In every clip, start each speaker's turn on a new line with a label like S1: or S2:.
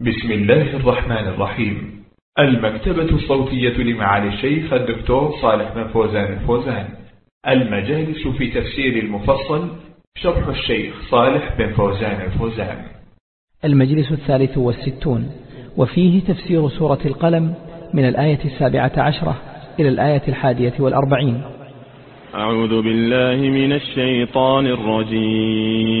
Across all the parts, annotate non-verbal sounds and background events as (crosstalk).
S1: بسم الله الرحمن الرحيم. المكتبة الصوتية لمعالي الشيخ الدكتور صالح بن فوزان الفوزان. المجالس في تفسير المفصل شرح الشيخ صالح بن فوزان الفوزان.
S2: المجلس الثالث والستون. وفيه تفسير سورة القلم من الآية السابعة عشرة إلى الآية الحادية والأربعين.
S3: أعوذ بالله من الشيطان الرجيم.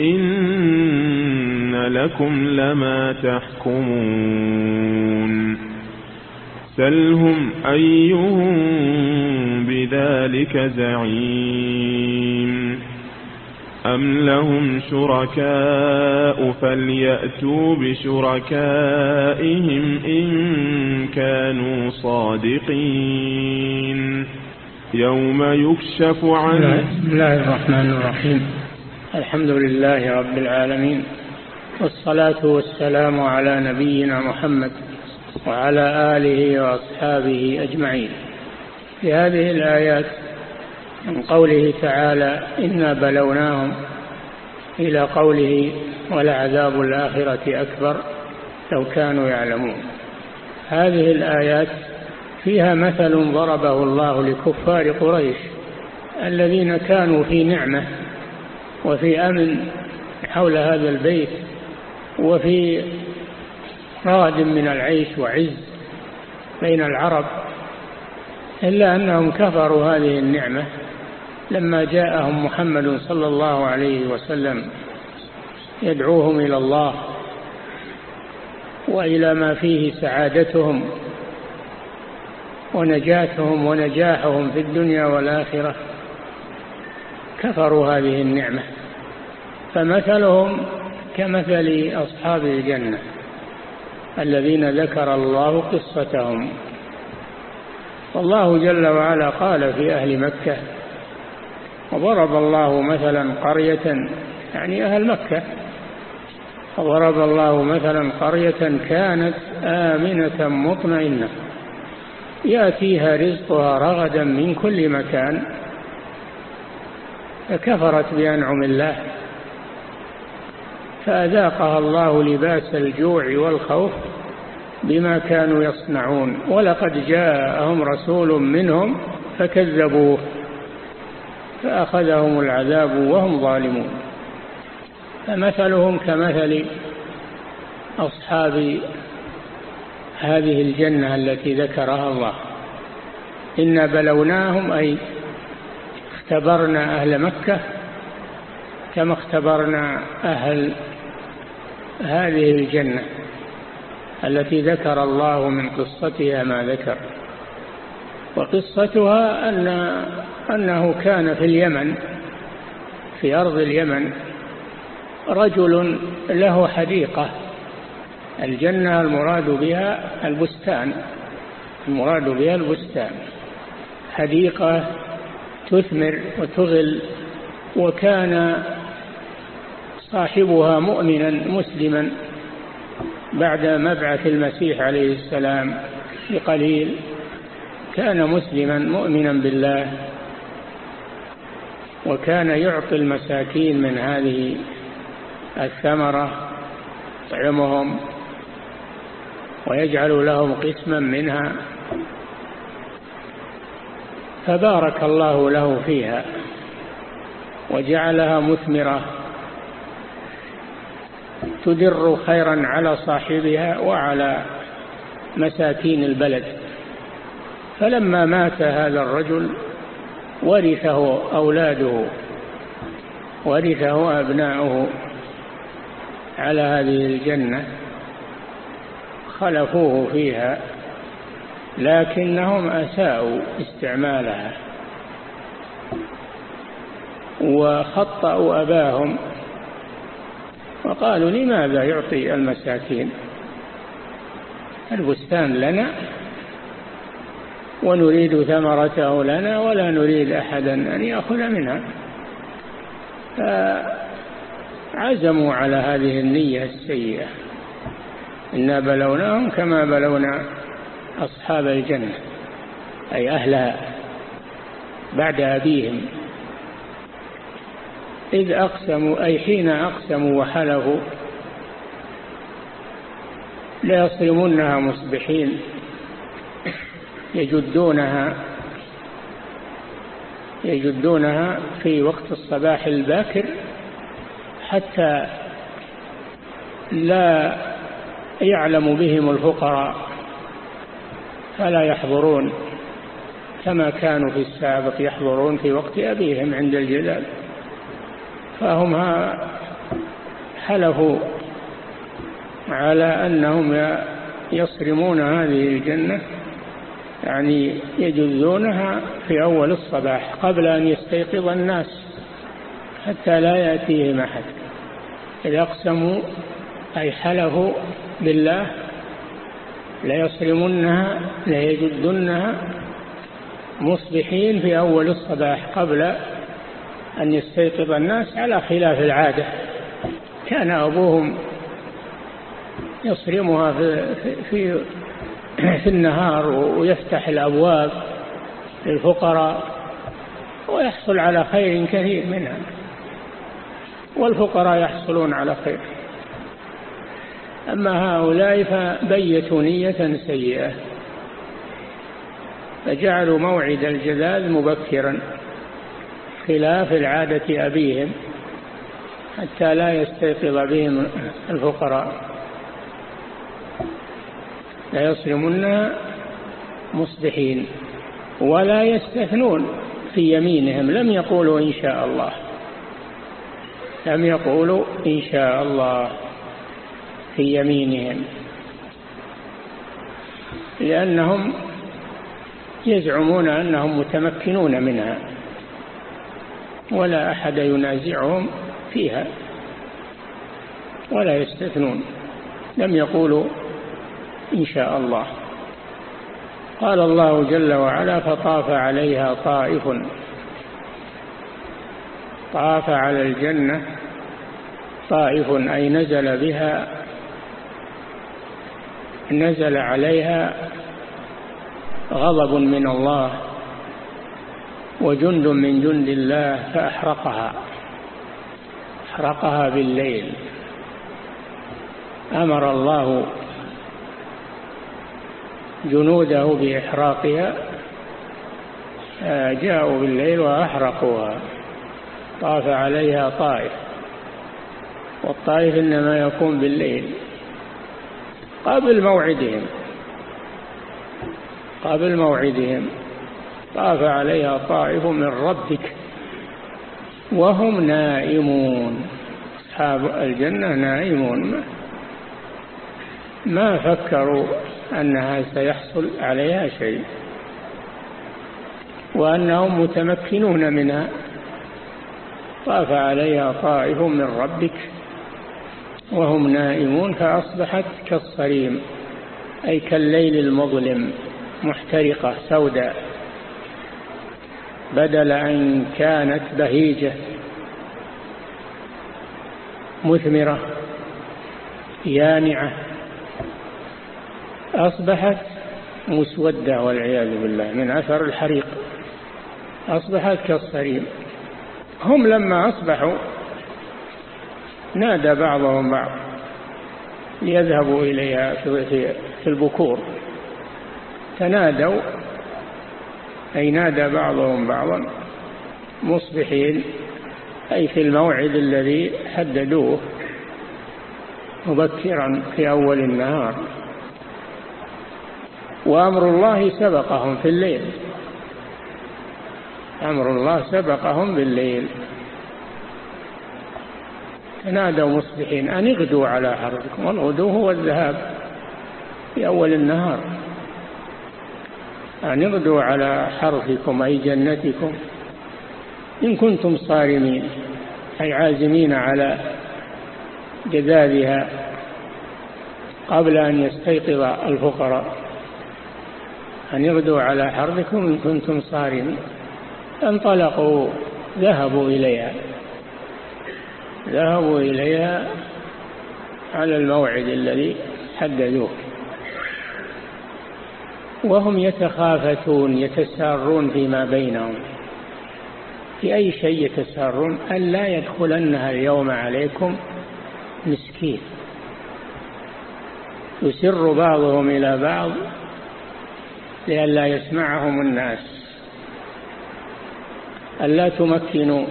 S3: إن لكم لما تحكمون سلهم أيهم بذلك زعيم أم لهم شركاء فليأتوا بشركائهم إن كانوا صادقين يوم يكشف عن
S4: بسم الله الرحمن الرحيم الحمد لله رب العالمين والصلاة والسلام على نبينا محمد وعلى آله وأصحابه أجمعين. في هذه الآيات من قوله تعالى إنا بلوناهم إلى قوله ولعذاب الآخرة أكبر لو كانوا يعلمون. هذه الآيات فيها مثل ضربه الله لكفار قريش الذين كانوا في نعمة وفي أمن حول هذا البيت وفي رغد من العيش وعز بين العرب إلا أنهم كفروا هذه النعمة لما جاءهم محمد صلى الله عليه وسلم يدعوهم إلى الله وإلى ما فيه سعادتهم ونجاتهم ونجاحهم في الدنيا والآخرة. كفروا هذه النعمة. فمثلهم كمثل أصحاب الجنة الذين ذكر الله قصتهم. والله جل وعلا قال في أهل مكة وضرب الله مثلا قرية يعني أهل مكة وضرب الله مثلا قرية كانت آمنة مطمئنة يأتيها رزقها رغدا من كل مكان فكفرت بأنعم الله. فأذاقها الله لباس الجوع والخوف بما كانوا يصنعون. ولقد جاءهم رسول منهم فكذبوه فأخذهم العذاب وهم ظالمون. فمثلهم كمثل أصحاب هذه الجنة التي ذكرها الله. إن بلوناهم أي اختبرنا أهل مكة كما اختبرنا أهل هذه الجنة التي ذكر الله من قصتها ما ذكر. وقصتها أن أنه كان في اليمن في أرض اليمن رجل له حديقة الجنة المراد بها البستان المراد بها البستان حديقة تثمر وتغل وكان صاحبها مؤمنا مسلما بعد مبعث المسيح عليه السلام بقليل كان مسلما مؤمنا بالله وكان يعطي المساكين من هذه الثمرة يطعمهم ويجعل لهم قسما منها. فبارك الله له فيها وجعلها مثمرة تدر خيرا على صاحبها وعلى مساكين البلد. فلما مات هذا الرجل ورثه أولاده ورثه أبناؤه على هذه الجنة خلفوه فيها لكنهم أساءوا استعمالها وخطأوا أباهم وقالوا لماذا يعطي المساكين؟ البستان لنا ونريد ثمرته لنا ولا نريد أحدا أن يأخذ منها. فعزموا على هذه النية السيئة. إنا بلوناهم كما بلونا أصحاب الجنة أي أهلها بعد أبيهم. إذ أقسموا أي حين أقسموا وحلفوا ليصرمنها مصبحين يجدونها يجدونها في وقت الصباح الباكر حتى لا يعلم بهم الفقراء. فلا يحضرون كما كانوا في السابق يحضرون في وقت أبيهم عند الجلال فهم حلفوا على أنهم يصرمون هذه الجنة يعني يجزونها في أول الصباح قبل أن يستيقظ الناس حتى لا يأتيهم أحد. إذا أقسموا أي حلفوا بالله ليصرمنها ليجدنها مصبحين في أول الصباح قبل أن يستيقظ الناس على خلاف العادة. كان أبوهم يصرمها في, في, في النهار ويفتح الأبواب للفقراء ويحصل على خير كثير منها والفقراء يحصلون على خير. أما هؤلاء فبيتوا نية سيئة فجعلوا موعد الجلال مبكرا خلاف العادة أبيهم حتى لا يستيقظ بهم الفقراء. لا يصرمن مصبحين ولا يستثنون في يمينهم لم يقولوا إن شاء الله لم يقولوا إن شاء الله. في يمينهم. لأنهم يزعمون أنهم متمكنون منها ولا أحد ينازعهم فيها ولا يستثنون. لم يقولوا إن شاء الله. قال الله جل وعلا فطاف عليها طائف. طاف على الجنة طائف أي نزل بها نزل عليها غضب من الله وجند من جند الله فأحرقها. أحرقها بالليل. أمر الله جنوده بإحراقها جاءوا بالليل وأحرقوها. طاف عليها طائف والطائف إنما يكون بالليل. قبل موعدهم. قبل موعدهم. طاف عليها طائف من ربك. وهم نائمون. أصحاب الجنة نائمون. ما فكروا أنها سيحصل عليها شيء. وأنهم متمكنون منها. طاف عليها طائف من ربك. وهم نائمون فأصبحت كالصريم أي كالليل المظلم محترقة سوداء. بدل أن كانت بهيجة مثمرة يانعة أصبحت مسودة والعياذ بالله من أثر الحريق. أصبحت كالصريم. هم لما أصبحوا نادى بعضهم بعض ليذهبوا إليها في البكور. تنادوا أي نادى بعضهم بعضا مصبحين أي في الموعد الذي حددوه مبكرا في أول النهار. وأمر الله سبقهم في الليل. أمر الله سبقهم بالليل. تنادوا مصبحين أن اغدوا على حربكم. والغدو هو الذهاب في أول النهار. أن اغدوا على حرثكم أي جنتكم. إن كنتم صارمين أي عازمين على جذابها قبل أن يستيقظ الفقراء. أن يغدوا على حربكم إن كنتم صارمين. انطلقوا ذهبوا إليها. ذهبوا إليها على الموعد الذي حددوه. وهم يتخافتون يتسارون فيما بينهم. في أي شيء يتسارون؟ أن لا يدخلنها اليوم عليكم مسكين. يسر بعضهم إلى بعض لئلا يسمعهم الناس. ألا تمكنوا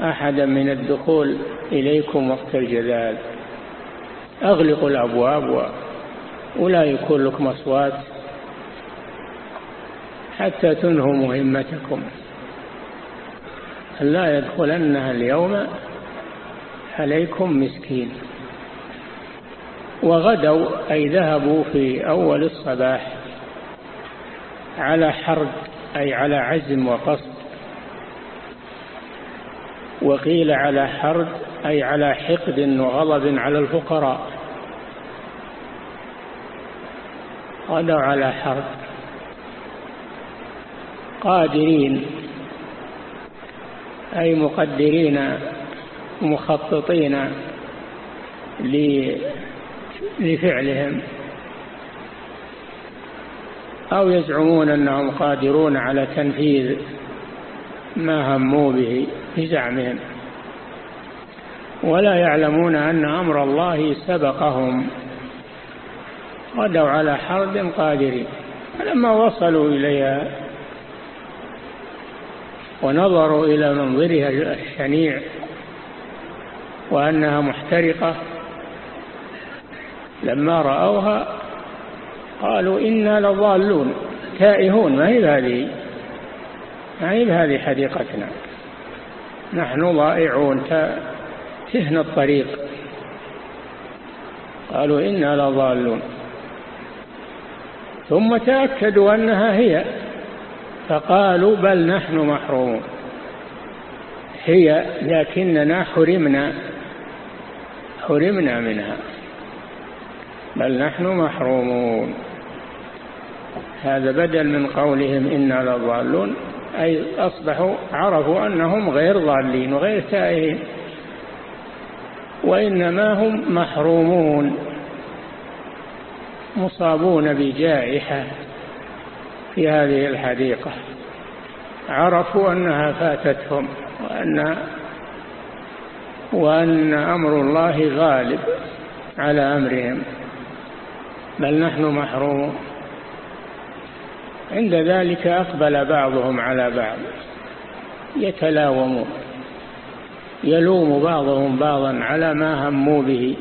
S4: أحدا من الدخول إليكم وقت الجلال. أغلقوا الأبواب ولا يكون لكم أصوات حتى تنهوا مهمتكم. لا يدخلنها اليوم عليكم مسكين. وغدوا أي ذهبوا في أول الصباح على حرد أي على عزم وقصد. وقيل على حرد أي على حقد وغضب على الفقراء. غدوا على حرد قادرين أي مقدرين مخططين لفعلهم. أو يزعمون أنهم قادرون على تنفيذ ما هموا به. بزعمهم ولا يعلمون أن أمر الله سبقهم. غدوا على حرب قادرين. فلما وصلوا إليها ونظروا إلى منظرها الشنيع وأنها محترقة لما رأوها قالوا إنا لضالون تائهون. ما هي هذه ما هي هذه حديقتنا؟ نحن ضائعون تهنا الطريق. قالوا إنا لضالون. ثم تأكدوا أنها هي. فقالوا بل نحن محرومون. هي لكننا حرمنا. حرمنا منها. بل نحن محرومون. هذا بدل من قولهم إنا لضالون. أي أصبحوا عرفوا أنهم غير ضالين وغير تائهين وإنما هم محرومون مصابون بجائحة في هذه الحديقة. عرفوا أنها فاتتهم وأن وأن أمر الله غالب على أمرهم. بل نحن محرومون. عند ذلك أقبل بعضهم على بعض يتلاومون يلوم بعضهم بعضا على ما هموا به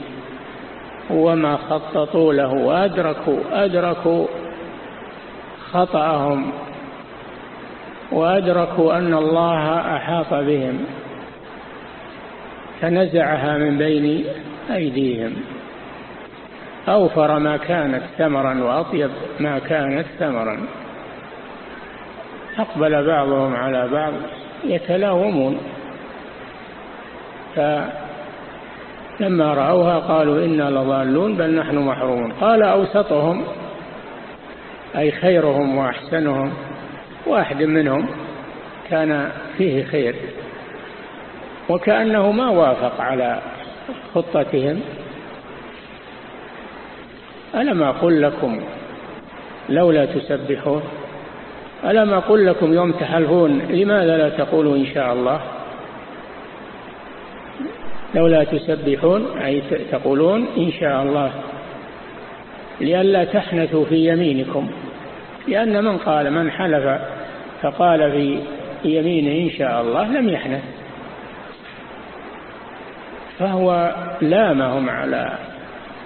S4: وما خططوا له وأدركوا أدركوا خطأهم وأدركوا أن الله أحاط بهم فنزعها من بين أيديهم أوفر ما كانت ثمرا وأطيب ما كانت ثمرا. أقبل بعضهم على بعض يتلاومون. فلما رأوها قالوا إنا لضالون بل نحن محرومون. قال أوسطهم أي خيرهم وأحسنهم واحد منهم كان فيه خير وكأنه ما وافق على خطتهم. ألم أقل لكم لولا تسبحون ألم أقل لكم يوم تحلفون لماذا لا تقولوا إن شاء الله؟ لولا تسبحون أي تقولون إن شاء الله. لئلا تحنثوا في يمينكم. لأن من قال من حلف فقال في يمينه إن شاء الله لم يحنث. فهو لامهم على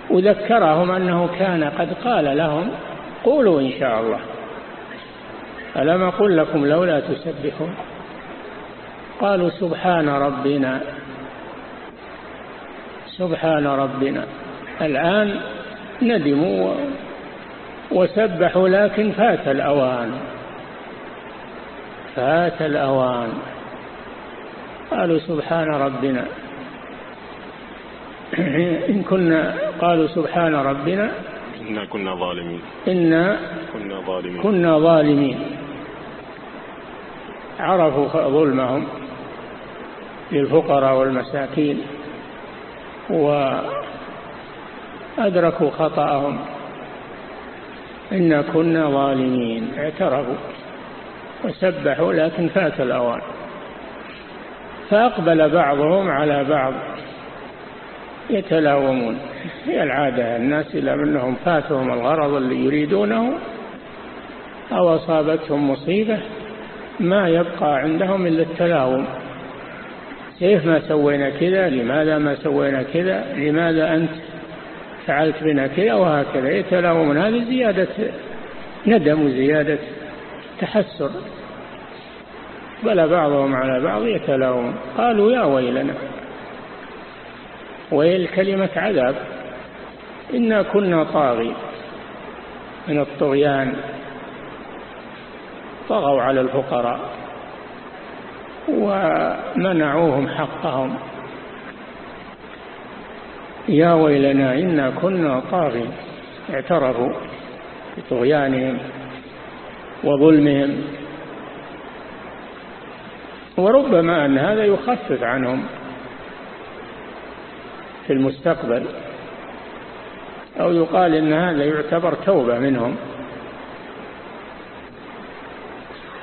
S4: وذكرهم أنه كان قد قال لهم قولوا إن شاء الله. ألم أقل لكم لولا تسبحون؟ قالوا سبحان ربنا. سبحان ربنا. الآن ندموا وسبحوا لكن فات الأوان. فات الأوان. قالوا سبحان ربنا. (clears throat) إن كنا قالوا سبحان ربنا.
S3: إنا كنا ظالمين.
S4: إنا
S3: كنا ظالمين.
S4: كنا ظالمين. عرفوا ظلمهم للفقراء والمساكين وأدركوا خطأهم. إنا كنا ظالمين. اعترفوا وسبحوا لكن فات الأوان. فأقبل بعضهم على بعض يتلاومون. هي العادة الناس إذا منهم فاتهم الغرض اللي يريدونه أو أصابتهم مصيبة. ما يبقى عندهم إلا التلاوم. كيف ما سوينا كذا؟ لماذا ما سوينا كذا؟ لماذا أنت فعلت بنا كذا وهكذا؟ يتلاومون هذه زيادة ندم وزيادة تحسر. بل بعضهم على بعض يتلاوم. قالوا يا ويلنا ويل كلمة عذاب. إنا كنا طاغي من الطغيان. طغوا على الفقراء ومنعوهم حقهم. يا ويلنا إنا كنا طاغين اعترفوا بطغيانهم وظلمهم. وربما أن هذا يخفف عنهم في المستقبل أو يقال إن هذا يعتبر توبة منهم.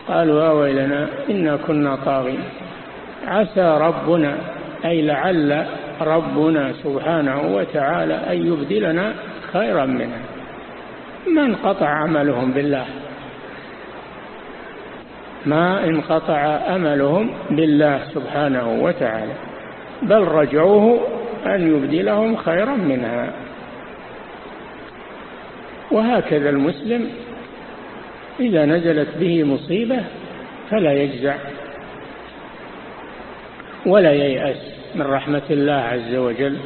S4: قالوا يا ويلنا إنا كنا طاغين. عسى ربنا أي لعل ربنا سبحانه وتعالى أن يبدلنا خيرا منها ما انقطع عملهم بالله؟ ما انقطع أملهم بالله سبحانه وتعالى بل رجعوه أن يبدلهم خيرا منها. وهكذا المسلم إذا نزلت به مصيبة فلا يجزع ولا ييأس من رحمة الله عز وجل.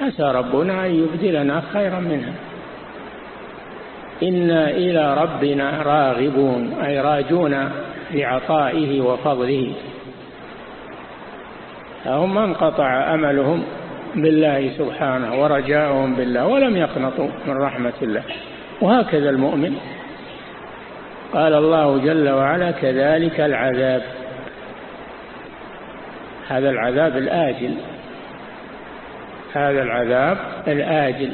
S4: عسى ربنا أن يبدلنا خيرا منها. إنا إلى ربنا راغبون أي راجون لعطائه وفضله. هم ما انقطع أملهم بالله سبحانه ورجاؤهم بالله ولم يقنطوا من رحمة الله. وهكذا المؤمن. قال الله جل وعلا كذلك العذاب. هذا العذاب الآجل. هذا العذاب الآجل.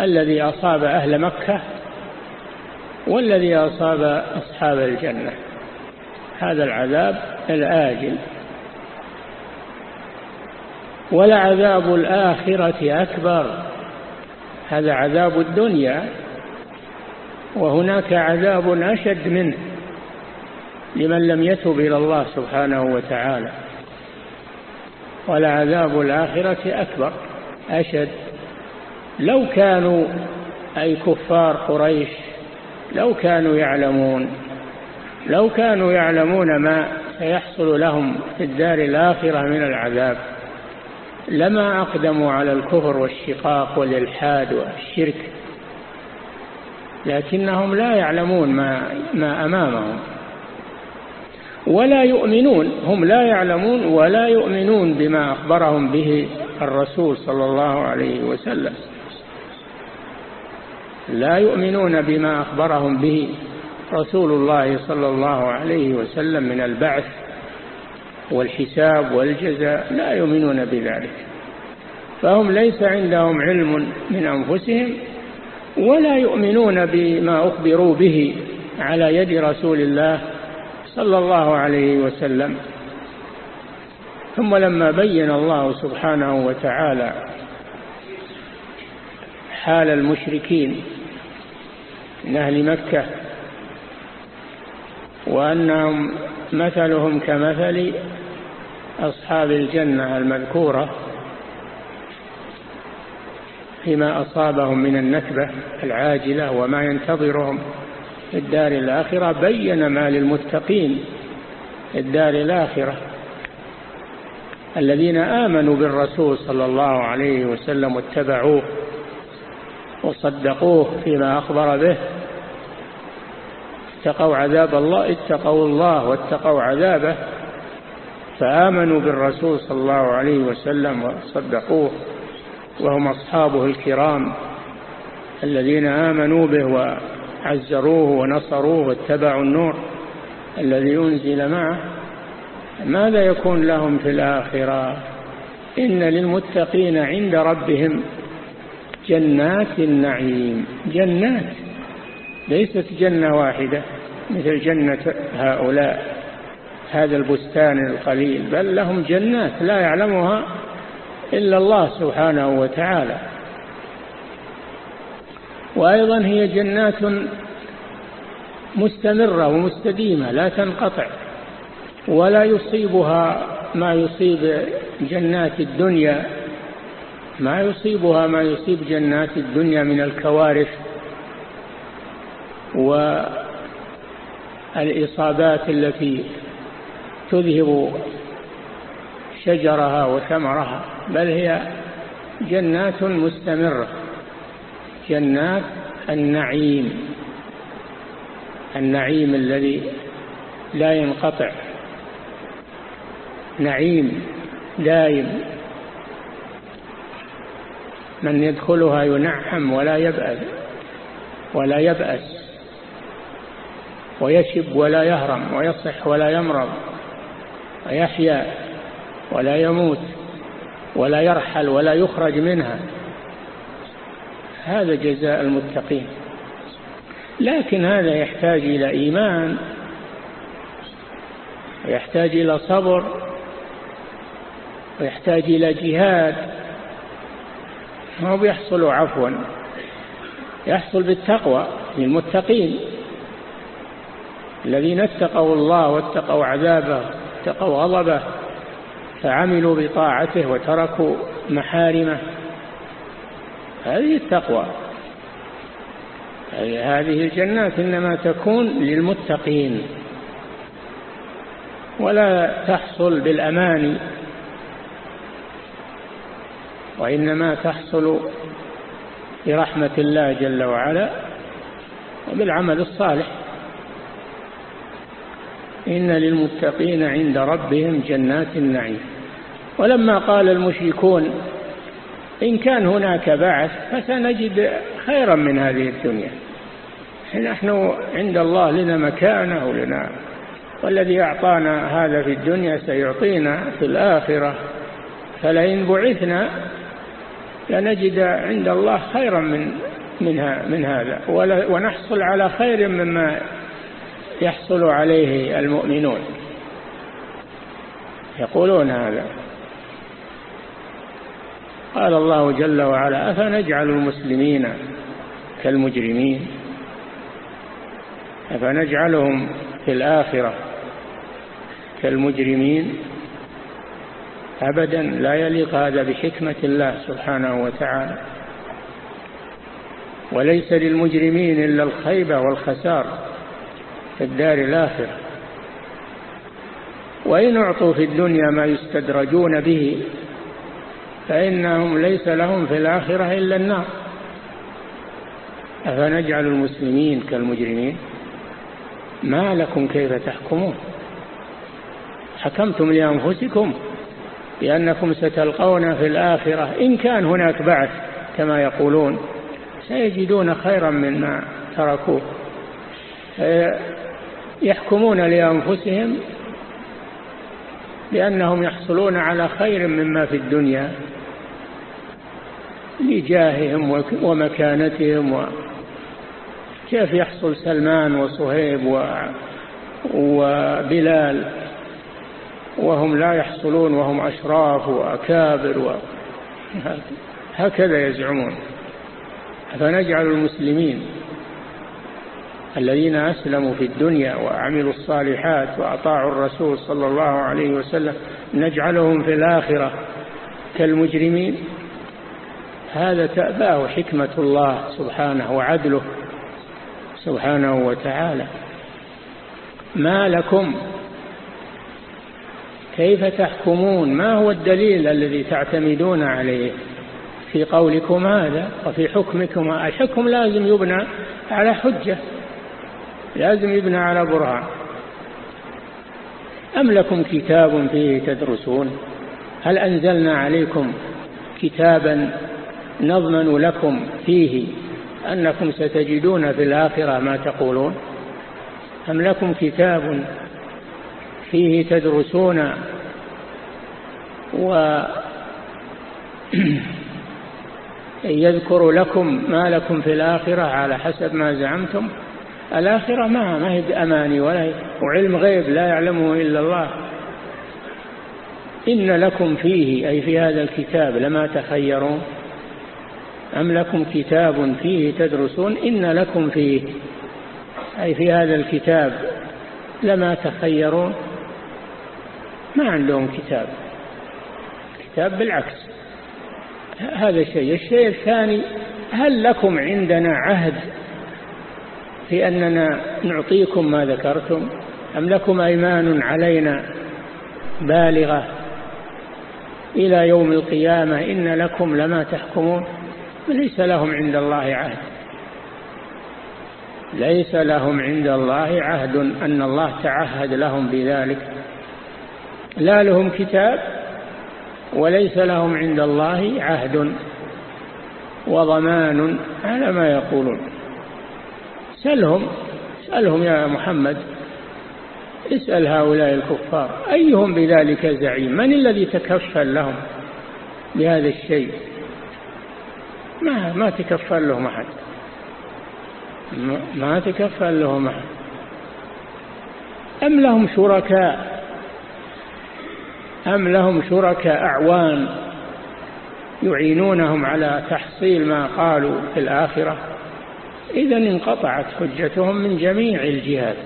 S4: الذي أصاب أهل مكة والذي أصاب أصحاب الجنة. هذا العذاب الآجل. ولعذاب الآخرة أكبر. هذا عذاب الدنيا. وهناك عذاب أشد منه لمن لم يتب إلى الله سبحانه وتعالى. ولعذاب الآخرة أكبر أشد. لو كانوا أي كفار قريش لو كانوا يعلمون لو كانوا يعلمون ما سيحصل لهم في الدار الآخرة من العذاب لما أقدموا على الكفر والشقاق والإلحاد والشرك لكنهم لا يعلمون ما, ما أمامهم. ولا يؤمنون هم لا يعلمون ولا يؤمنون بما أخبرهم به الرسول صلى الله عليه وسلم. لا يؤمنون بما أخبرهم به رسول الله صلى الله عليه وسلم من البعث والحساب والجزاء لا يؤمنون بذلك. فهم ليس عندهم علم من أنفسهم ولا يؤمنون بما أخبروا به على يد رسول الله صلى الله عليه وسلم. ثم لما بين الله سبحانه وتعالى حال المشركين من أهل مكة وأنهم مثلهم كمثل أصحاب الجنة المذكورة فيما أصابهم من النكبة العاجلة وما ينتظرهم. في الدار الآخرة بين ما للمتقين في الدار الآخرة. الذين آمنوا بالرسول صلى الله عليه وسلم واتبعوه وصدقوه فيما أخبر به. اتقوا عذاب الله اتقوا الله واتقوا عذابه. فآمنوا بالرسول صلى الله عليه وسلم وصدقوه. وهم أصحابه الكرام الذين آمنوا به وعزروه ونصروه واتبعوا النور الذي أنزل معه. ماذا يكون لهم في الآخرة؟ إن للمتقين عند ربهم جنات النعيم. جنات ليست جنة واحدة مثل جنة هؤلاء هذا البستان القليل بل لهم جنات لا يعلمها إلا الله سبحانه وتعالى. وأيضا هي جنات مستمرة ومستديمة لا تنقطع ولا يصيبها ما يصيب جنات الدنيا ما يصيبها ما يصيب جنات الدنيا من الكوارث والإصابات التي تذهب شجرها وثمرها بل هي جنات مستمرة. جنات النعيم النعيم الذي لا ينقطع. نعيم دائم. من يدخلها ينعم ولا يبأس ولا يبأس ويشب ولا يهرم ويصح ولا يمرض ويحيا. ولا يموت ولا يرحل ولا يخرج منها. هذا جزاء المتقين. لكن هذا يحتاج إلى إيمان ويحتاج إلى صبر ويحتاج إلى جهاد. ما بيحصل؟ عفوا. يحصل بالتقوى للمتقين. الذين اتقوا الله واتقوا عذابه اتقوا غضبه. فعملوا بطاعته وتركوا محارمه. هذه التقوى. هذه الجنات إنما تكون للمتقين. ولا تحصل بالأماني وإنما تحصل برحمة الله جل وعلا وبالعمل الصالح. إن للمتقين عند ربهم جنات النعيم. ولما قال المشركون إن كان هناك بعث فسنجد خيرا من هذه الدنيا. نحن عند الله لنا مكانه لنا والذي أعطانا هذا في الدنيا سيعطينا في الآخرة. فلئن بعثنا لنجد عند الله خيرا من منها من هذا. ونحصل على خير مما يحصل عليه المؤمنون. يقولون هذا. قال الله جل وعلا أفنجعل المسلمين كالمجرمين؟ أفنجعلهم في الآخرة كالمجرمين؟ أبدا لا يليق هذا بحكمة الله سبحانه وتعالى. وليس للمجرمين إلا الخيبة والخسار في الدار الآخرة. وإن أعطوا في الدنيا ما يستدرجون به فإنهم ليس لهم في الآخرة إلا النار. أفنجعل المسلمين كالمجرمين؟ ما لكم كيف تحكمون؟ حكمتم لأنفسكم بأنكم ستلقون في الآخرة إن كان هناك بعث كما يقولون سيجدون خيرا مما تركوه. يحكمون لأنفسهم بأنهم يحصلون على خير مما في الدنيا. لجاههم ومكانتهم و كيف يحصل سلمان وصهيب و وبلال؟ وهم لا يحصلون وهم أشراف وأكابر و هكذا يزعمون. فنجعل المسلمين الذين أسلموا في الدنيا وعملوا الصالحات وأطاعوا الرسول صلى الله عليه وسلم نجعلهم في الآخرة كالمجرمين. هذا تأباه حكمة الله سبحانه وعدله سبحانه وتعالى. ما لكم؟ كيف تحكمون؟ ما هو الدليل الذي تعتمدون عليه؟ في قولكم هذا وفي حكمكم الحكم لازم يبنى على حجة لازم يبنى على برهان. أم لكم كتاب فيه تدرسون؟ هل أنزلنا عليكم كتابا نضمن لكم فيه أنكم ستجدون في الآخرة ما تقولون. أم لكم كتاب فيه تدرسون و (clears throat) يذكر لكم ما لكم في الآخرة على حسب ما زعمتم. الآخرة ما ما هي بأماني ولا وعلم غيب لا يعلمه إلا الله. إن لكم فيه أي في هذا الكتاب لما تخيرون. أم لكم كتاب فيه تدرسون؟ إن لكم فيه. أي في هذا الكتاب لما تخيرون ما عندهم كتاب. كتاب بالعكس. هذا الشيء الشيء الثاني هل لكم عندنا عهد في أننا نعطيكم ما ذكرتم؟ أم لكم أيمان علينا بالغة إلى يوم القيامة إن لكم لما تحكمون؟ ليس لهم عند الله عهد. ليس لهم عند الله عهد أن الله تعهد لهم بذلك. لا لهم كتاب وليس لهم عند الله عهد وضمان على ما يقولون. سلهم سألهم يا محمد. اسأل هؤلاء الكفار أيهم بذلك زعيم؟ من الذي تكفل لهم بهذا الشيء؟ ما ما تكفل لهم أحد. ما تكفل لهم أحد. أم لهم شركاء؟ أم لهم شركاء أعوان يعينونهم على تحصيل ما قالوا في الآخرة؟ إذا انقطعت حجتهم من جميع الجهات.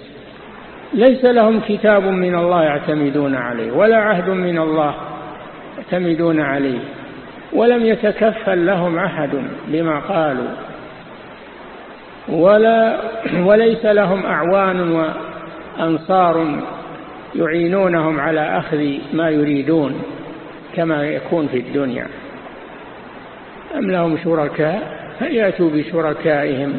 S4: ليس لهم كتاب من الله يعتمدون عليه ولا عهد من الله يعتمدون عليه. ولم يتكفل لهم أحد بما قالوا ولا وليس لهم أعوان وأنصار يعينونهم على أخذ ما يريدون كما يكون في الدنيا. أم لهم شركاء؟ فليأتوا بشركائهم؟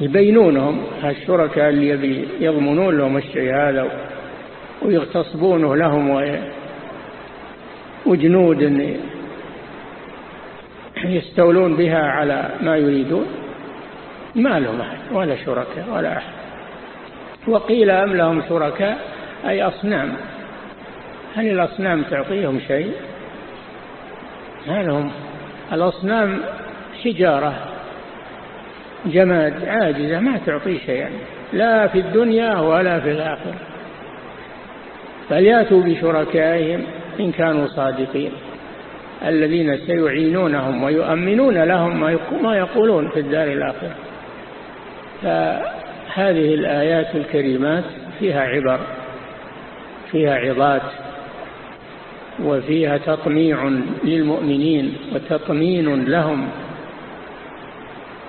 S4: يبينونهم هالشركاء اللي يضمنون لهم الشيء هذا ويغتصبونه لهم وجنود يستولون بها على ما يريدون ما لهم أحد ولا شركاء ولا أحد. وقيل أم لهم شركاء؟ أي أصنام. هل الأصنام تعطيهم شيء؟ ما لهم. الأصنام حجارة جماد عاجزة ما تعطي شيئا لا في الدنيا ولا في الآخرة. فلياتوا بشركائهم إن كانوا صادقين. الذين سيعينونهم ويؤمنون لهم ما يقولون في الدار الآخرة. فهذه الآيات الكريمات فيها عبر فيها عظات وفيها تطميع للمؤمنين وتطمين لهم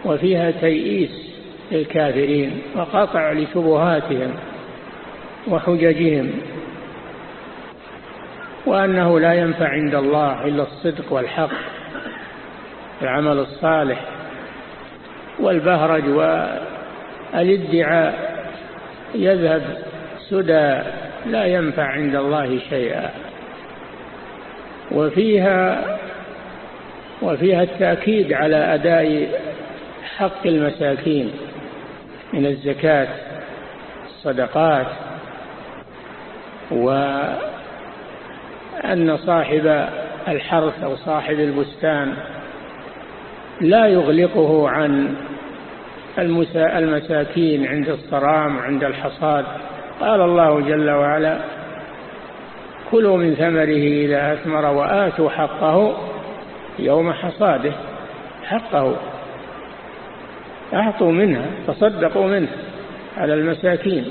S4: وفيها تيئيس للكافرين وقطع لشبهاتهم وحججهم. وأنه لا ينفع عند الله إلا الصدق والحق العمل الصالح والبهرج والادعاء يذهب سدى لا ينفع عند الله شيئا. وفيها وفيها التأكيد على أداء حق المساكين من الزكاة الصدقات وأن صاحب الحرث أو صاحب البستان لا يغلقه عن المساكين عند الصرام عند الحصاد. قال الله جل وعلا كلوا من ثمره إذا أثمر وآتوا حقه يوم حصاده. حقه. أعطوا منها تصدقوا منه على المساكين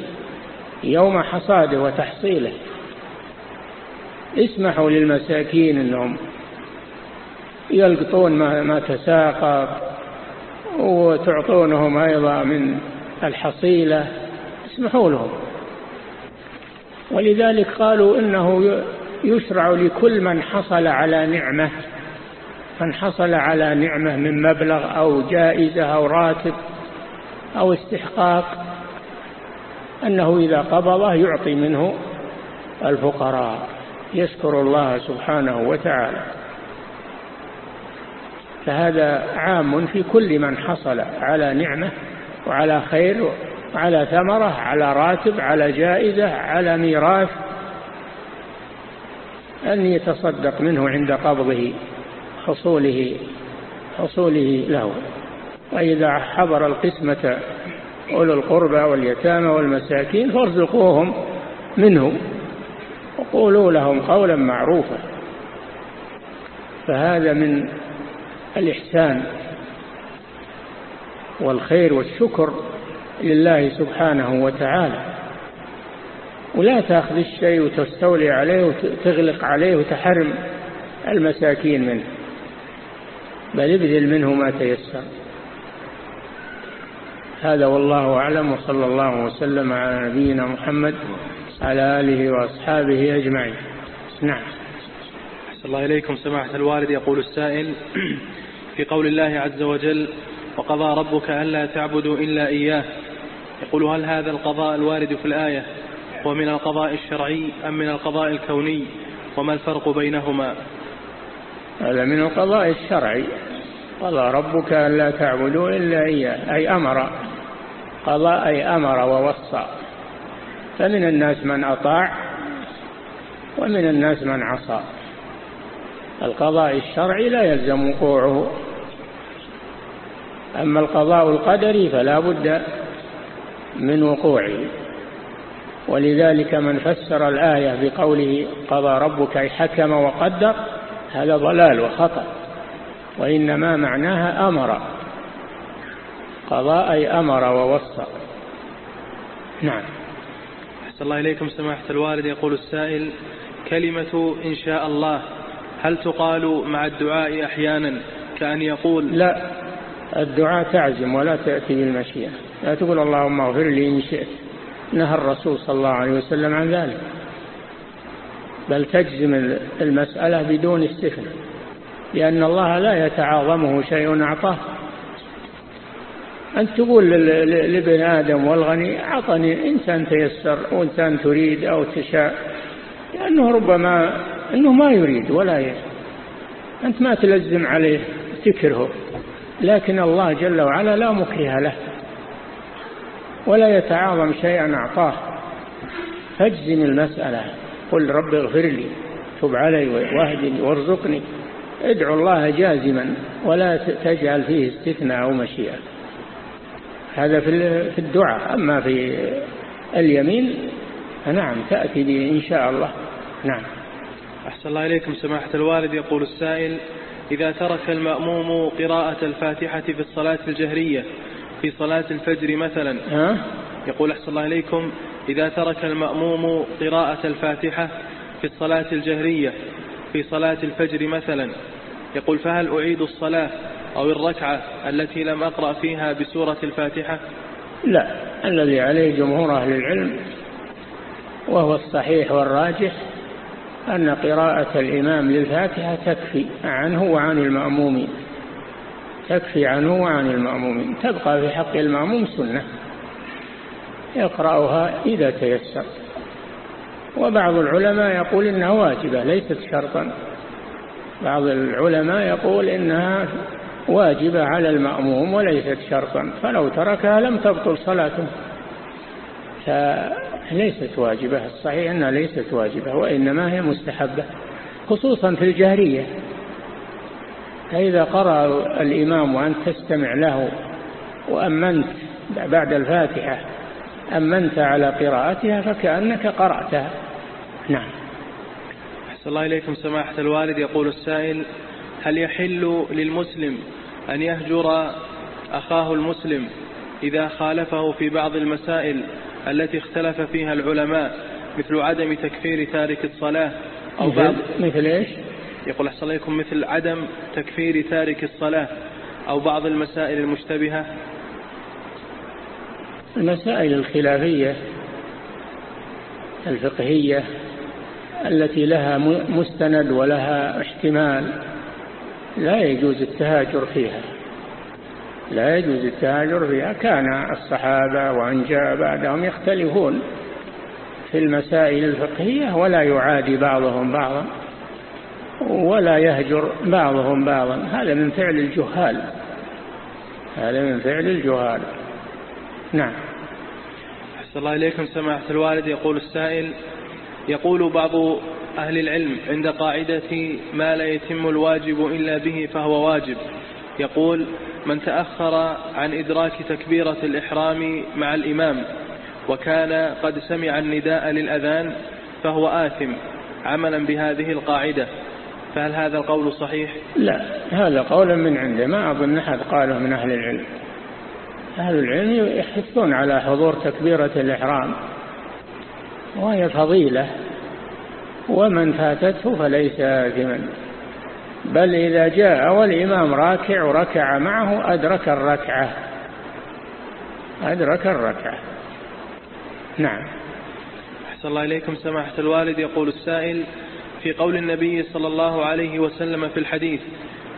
S4: يوم حصاده وتحصيله. اسمحوا للمساكين أنهم يلقطون ما, تساقط وتعطونهم أيضا من الحصيلة. اسمحوا لهم. ولذلك قالوا إنه يشرع لكل من حصل على نعمة من حصل على نعمة من مبلغ أو جائزة أو راتب أو استحقاق أنه إذا قبضه يعطي منه الفقراء. يشكر الله سبحانه وتعالى. فهذا عام في كل من حصل على نعمة وعلى خير وعلى ثمرة على راتب على جائزة على ميراث أن يتصدق منه عند قبضه حصوله حصوله له. وإذا حضر القسمة أولو القربى واليتامى والمساكين فارزقوهم منه. وقولوا لهم قولا معروفا. فهذا من الإحسان والخير والشكر لله سبحانه وتعالى. ولا تأخذ الشيء وتستولي عليه وتغلق عليه وتحرم المساكين منه بل ابذل منه ما تيسر. هذا والله أعلم وصلى الله وسلم على نبينا محمد على آله وأصحابه أجمعين. نعم.
S5: أحسن الله إليكم. سماحة الوالد يقول السائل (clears throat) في قول الله عز وجل وقضى ربك ألا تعبدوا إلا إياه. يقول هل هذا القضاء الوارد في الآية؟ هو من القضاء الشرعي أم من القضاء الكوني؟ وما الفرق بينهما؟
S4: هذا من القضاء الشرعي. قضى ربك ألا تعبدوا إلا إياه. أي أمر. قضى أي أمر ووصى. فمن الناس من أطاع ومن الناس من عصى. القضاء الشرعي لا يلزم وقوعه. أما القضاء القدري فلا بد من وقوعه. ولذلك من فسر الآية بقوله قضى ربك حكم وقدر هذا ضلال وخطأ. وإنما معناها أمر. قضاء أي أمر ووصى. نعم.
S5: الله إليكم سماحة الوالد. يقول السائل كلمة إن شاء الله هل تقال مع الدعاء أحيانا كأن يقول؟
S4: لا الدعاء تعزم ولا تأتي بالمشيئة. لا تقول اللهم اغفر لي إن شئت. نهى الرسول صلى الله عليه وسلم عن ذلك. بل تجزم المسألة بدون استثناء لأن الله لا يتعاظمه شيء أعطاه. أنت تقول لابن آدم والغني أعطني إنسان تيسر وإنسان تريد أو تشاء. لأنه ربما أنه ما يريد ولا يريد أنت ما تلزم عليه تكرهه لكن الله جل وعلا لا مكره له ولا يتعاظم شيئا أعطاه. فاجزم المسألة. قل رب اغفر لي تب علي واهدني وارزقني. ادعو الله جازما ولا تجعل فيه استثناء أو مشيئة. هذا في الدعاء. أما في اليمين فنعم تأتي به إن شاء الله. نعم.
S5: أحسن الله إليكم سماحة الوالد. يقول السائل إذا ترك المأموم قراءة الفاتحة في الصلاة الجهرية في صلاة الفجر مثلا
S4: ها؟
S5: يقول أحسن الله إليكم إذا ترك المأموم قراءة الفاتحة في الصلاة الجهرية في صلاة الفجر مثلا يقول فهل أعيد الصلاة أو الركعة التي لم أقرأ فيها بسورة الفاتحة؟
S4: لا الذي عليه جمهور أهل العلم وهو الصحيح والراجح أن قراءة الإمام للفاتحة تكفي عنه وعن المأمومين. تكفي عنه وعن المأمومين. تبقى في حق المأموم سنة. يقرأها إذا تيسر. وبعض العلماء يقول إنها واجبة ليست شرطا. بعض العلماء يقول إنها واجبة على المأموم وليست شرطا فلو تركها لم تبطل صلاته. فليست واجبة الصحيح أنها ليست واجبة وإنما هي مستحبة خصوصا في الجهرية فإذا قرأ الإمام وأنت تستمع له وأمنت بعد الفاتحة أمنت على قراءتها فكأنك قرأتها. نعم.
S5: أحسن الله إليكم سماحة الوالد يقول السائل هل يحل للمسلم أن يهجر أخاه المسلم إذا خالفه في بعض المسائل التي اختلف فيها العلماء مثل عدم تكفير تارك الصلاة
S4: أو بعض مثل إيش؟
S5: يقول أحسن عليكم مثل عدم تكفير تارك الصلاة أو بعض المسائل المشتبهة.
S4: المسائل الخلافية الفقهية التي لها مستند ولها احتمال لا يجوز التهاجر فيها. لا يجوز التهاجر فيها. كان الصحابة وأن جاء بعدهم يختلفون في المسائل الفقهية ولا يعادي بعضهم بعضا ولا يهجر بعضهم بعضا. هذا من فعل الجهال. هذا من فعل الجهال. نعم.
S5: أحسن الله إليكم. سماحة الوالد يقول السائل يقول بعض أهل العلم عند قاعدة ما لا يتم الواجب إلا به فهو واجب. يقول من تأخر عن إدراك تكبيرة الإحرام مع الإمام وكان قد سمع النداء للأذان فهو آثم عملا بهذه القاعدة. فهل هذا القول صحيح؟
S4: لا هذا قول من عنده. ما أظن أحد قاله من أهل العلم. أهل العلم يحثون على حضور تكبيرة الإحرام. وهي فضيلة. ومن فاتته فليس آثما بل إذا جاء والإمام راكع وركع معه أدرك الركعة. أدرك الركعة. نعم.
S5: أحسن الله إليكم. سماحة الوالد يقول السائل في قول النبي صلى الله عليه وسلم في الحديث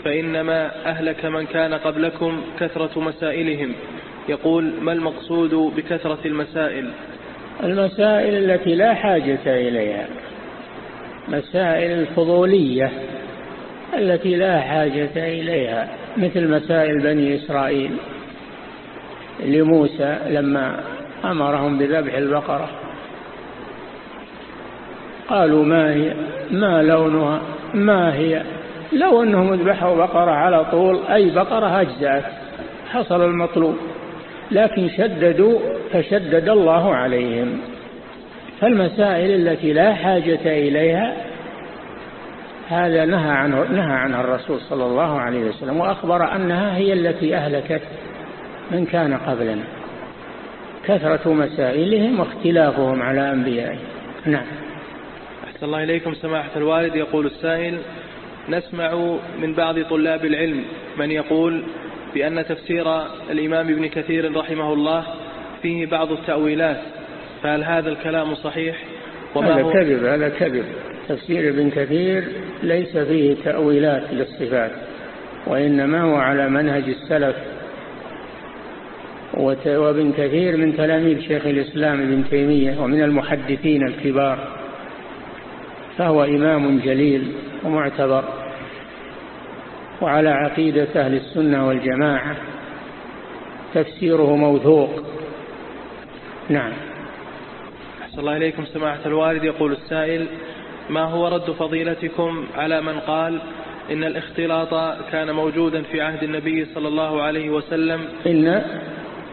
S5: فإنما أهلك من كان قبلكم كثرة مسائلهم. يقول ما المقصود بكثرة المسائل؟
S4: المسائل التي لا حاجة إليها. مسائل الفضولية التي لا حاجة إليها مثل مسائل بني إسرائيل لموسى لما أمرهم بذبح البقرة. قالوا ما هي ما لونها ما هي؟ لو أنهم ذبحوا بقرة على طول أي بقرة أجزأت حصل المطلوب. لكن شددوا فشدد الله عليهم. فالمسائل التي لا حاجة إليها هذا نهى عنه, نهى عنها الرسول صلى الله عليه وسلم وأخبر أنها هي التي أهلكت من كان قبلنا. كثرة مسائلهم واختلافهم على أنبيائهم. نعم.
S5: أحسن الله إليكم سماحة الوالد. يقول السائل نسمع من بعض طلاب العلم من يقول بأن تفسير الإمام ابن كثير رحمه الله فيه بعض التأويلات فهل هذا الكلام صحيح؟
S4: وما هذا هو كذب هذا كذب. تفسير ابن كثير ليس فيه تأويلات للصفات وإنما هو على منهج السلف. وابن كثير من تلاميذ شيخ الإسلام ابن تيمية ومن المحدثين الكبار فهو إمام جليل ومعتبر وعلى عقيدة أهل السنة والجماعة تفسيره موثوق. نعم.
S5: أحسن الله إليكم سماحة الوالد. يقول السائل ما هو رد فضيلتكم على من قال إن الاختلاط كان موجودا في عهد النبي صلى الله عليه وسلم؟
S4: إن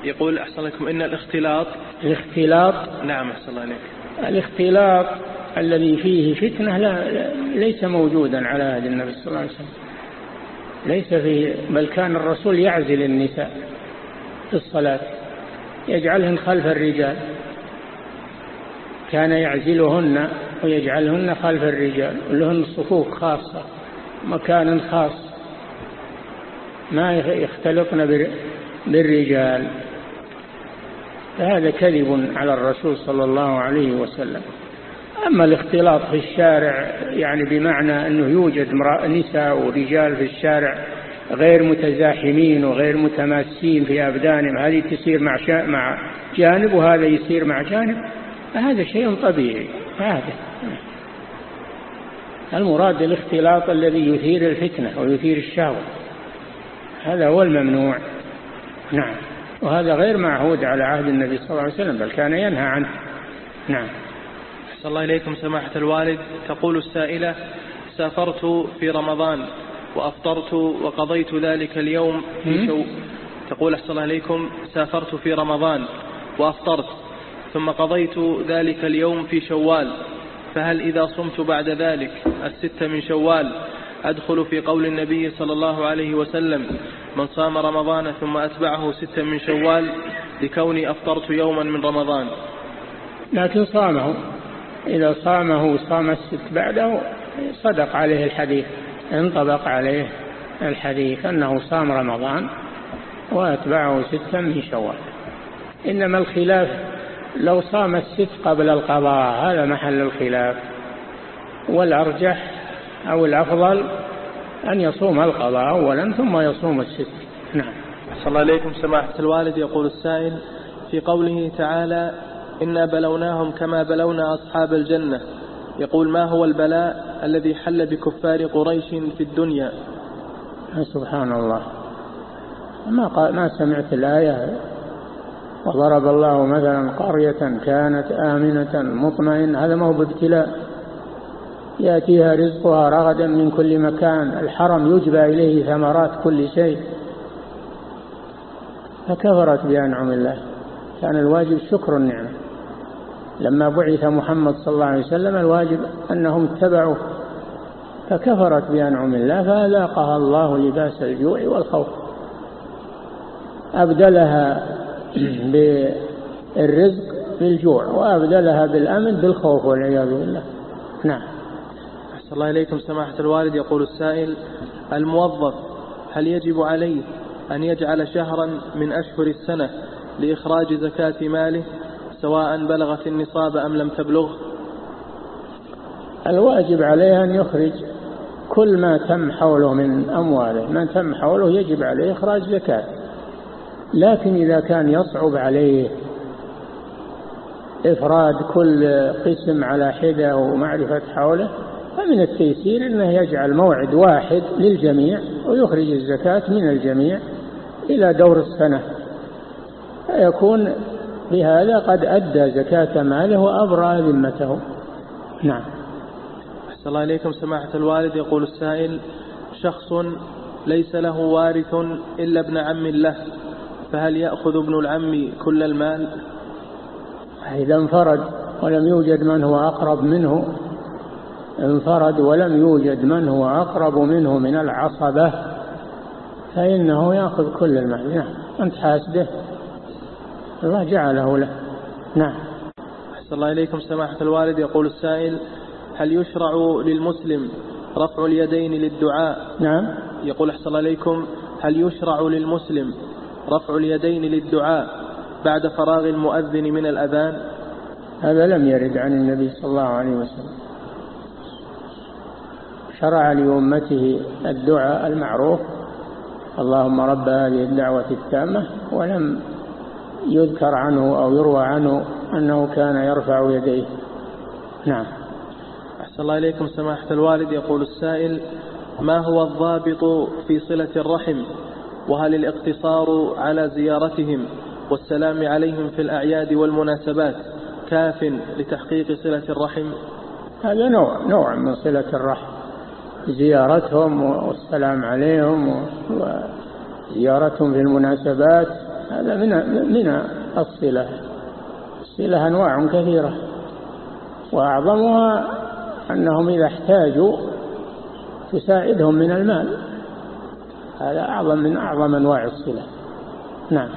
S5: يقول أحسن لكم إن الاختلاط.
S4: الاختلاط
S5: نعم أحسن الله عليك.
S4: الاختلاط الذي فيه فتنة لا ليس موجودا على عهد النبي صلى الله عليه وسلم. ليس فيه بل كان الرسول يعزل النساء في الصلاة يجعلهن خلف الرجال. كان يعزلهن ويجعلهن خلف الرجال لهن صفوف خاصة مكان خاص ما يختلطن بالرجال. فهذا كذب على الرسول صلى الله عليه وسلم. أما الاختلاط في الشارع يعني بمعنى أنه يوجد نساء ورجال في الشارع غير متزاحمين وغير متماسين في أبدانهم هذه تسير مع, مع جانب وهذا يسير مع جانب. هذا شيء طبيعي هذا المراد الاختلاط الذي يثير الفتنة ويثير الشهوة. هذا هو الممنوع. نعم. وهذا غير معهود على عهد النبي صلى الله عليه وسلم بل كان ينهى عنه. نعم.
S5: أحسن الله إليكم سماحة الوالد. تقول السائلة سافرت في رمضان وأفطرت وقضيت ذلك اليوم في شو تقول أحسن الله إليكم سافرت في رمضان وأفطرت ثم قضيت ذلك اليوم في شوال فهل إذا صمت بعد ذلك الست من شوال أدخل في قول النبي صلى الله عليه وسلم من صام رمضان ثم أتبعه ستا من شوال لكوني أفطرت يوما من رمضان.
S4: لكن صامه إذا صامه صام الست بعده صدق عليه الحديث انطبق عليه الحديث أنه صام رمضان وأتبعه ستا من شوال. إنما الخلاف لو صام الست قبل القضاء هذا محل الخلاف. والأرجح أو الأفضل أن يصوم القضاء أولا ثم يصوم الست. نعم.
S5: صلى الله عليكم سماحة الوالد. يقول السائل في قوله تعالى إنا بلوناهم كما بلونا أصحاب الجنة يقول ما هو البلاء الذي حل بكفار قريش في الدنيا؟
S4: سبحان الله. ما, قال ما سمعت الآية وضرب الله مثلا قرية كانت آمنة مطمئنة هذا ما هو بابتلاء. يأتيها رزقها رغدا من كل مكان. الحرم يجبى إليه ثمرات كل شيء. فكفرت بأنعم الله. كان الواجب شكر النعمة. لما بعث محمد صلى الله عليه وسلم الواجب أنهم اتبعوا فكفرت بأنعم الله فأذاقها الله لباس الجوع والخوف. أبدلها بالرزق بالجوع وأبدلها بالأمن بالخوف والعياذ بالله. نعم.
S5: أحسن الله إليكم سماحة الوالد. يقول السائل الموظف هل يجب عليه أن يجعل شهرا من أشهر السنة لإخراج زكاة ماله سواء بلغت النصاب أم لم تبلغ
S4: الواجب عليه أن يخرج كل ما تم حوله من أمواله. ما تم حوله يجب عليه إخراج زكاة لكن إذا كان يصعب عليه إفراد كل قسم على حدة ومعرفة حوله فمن التيسير أنه يجعل موعد واحد للجميع ويخرج الزكاة من الجميع إلى دور السنة. فيكون بهذا قد أدى زكاة ماله وأبرى ذمته. نعم.
S5: أحسن الله إليكم. سماحة الوالد يقول السائل شخص ليس له وارث إلا ابن عم له. فهل يأخذ ابن العم كل المال؟
S4: إذا انفرد ولم يوجد من هو أقرب منه انفرد ولم يوجد من هو أقرب منه من العصبة فإنه يأخذ كل المال. نعم أنت حاسبه. الله جعله له. نعم.
S5: أحسن الله إليكم سماحة الوالد. يقول السائل هل يشرع للمسلم رفع اليدين للدعاء؟
S4: نعم.
S5: يقول أحسن الله إليكم هل يشرع للمسلم رفع اليدين للدعاء بعد فراغ المؤذن من الأذان.
S4: هذا لم يرد عن النبي صلى الله عليه وسلم. شرع لأمته الدعاء المعروف. اللهم رب هذه الدعوة التامة ولم يذكر عنه أو يروى عنه أنه كان يرفع يديه. نعم.
S5: أحسن الله إليكم سماحة الوالد. يقول السائل ما هو الضابط في صلة الرحم؟ وهل الاقتصار على زيارتهم والسلام عليهم في الأعياد والمناسبات كاف لتحقيق صلة الرحم؟
S4: هذا نوع نوع من صلة الرحم. زيارتهم والسلام عليهم وزيارتهم في المناسبات هذا من من الصلة. الصلة أنواع كثيرة وأعظمها أنهم إذا احتاجوا تساعدهم من المال. هذا أعظم من أعظم أنواع الصلة. نعم.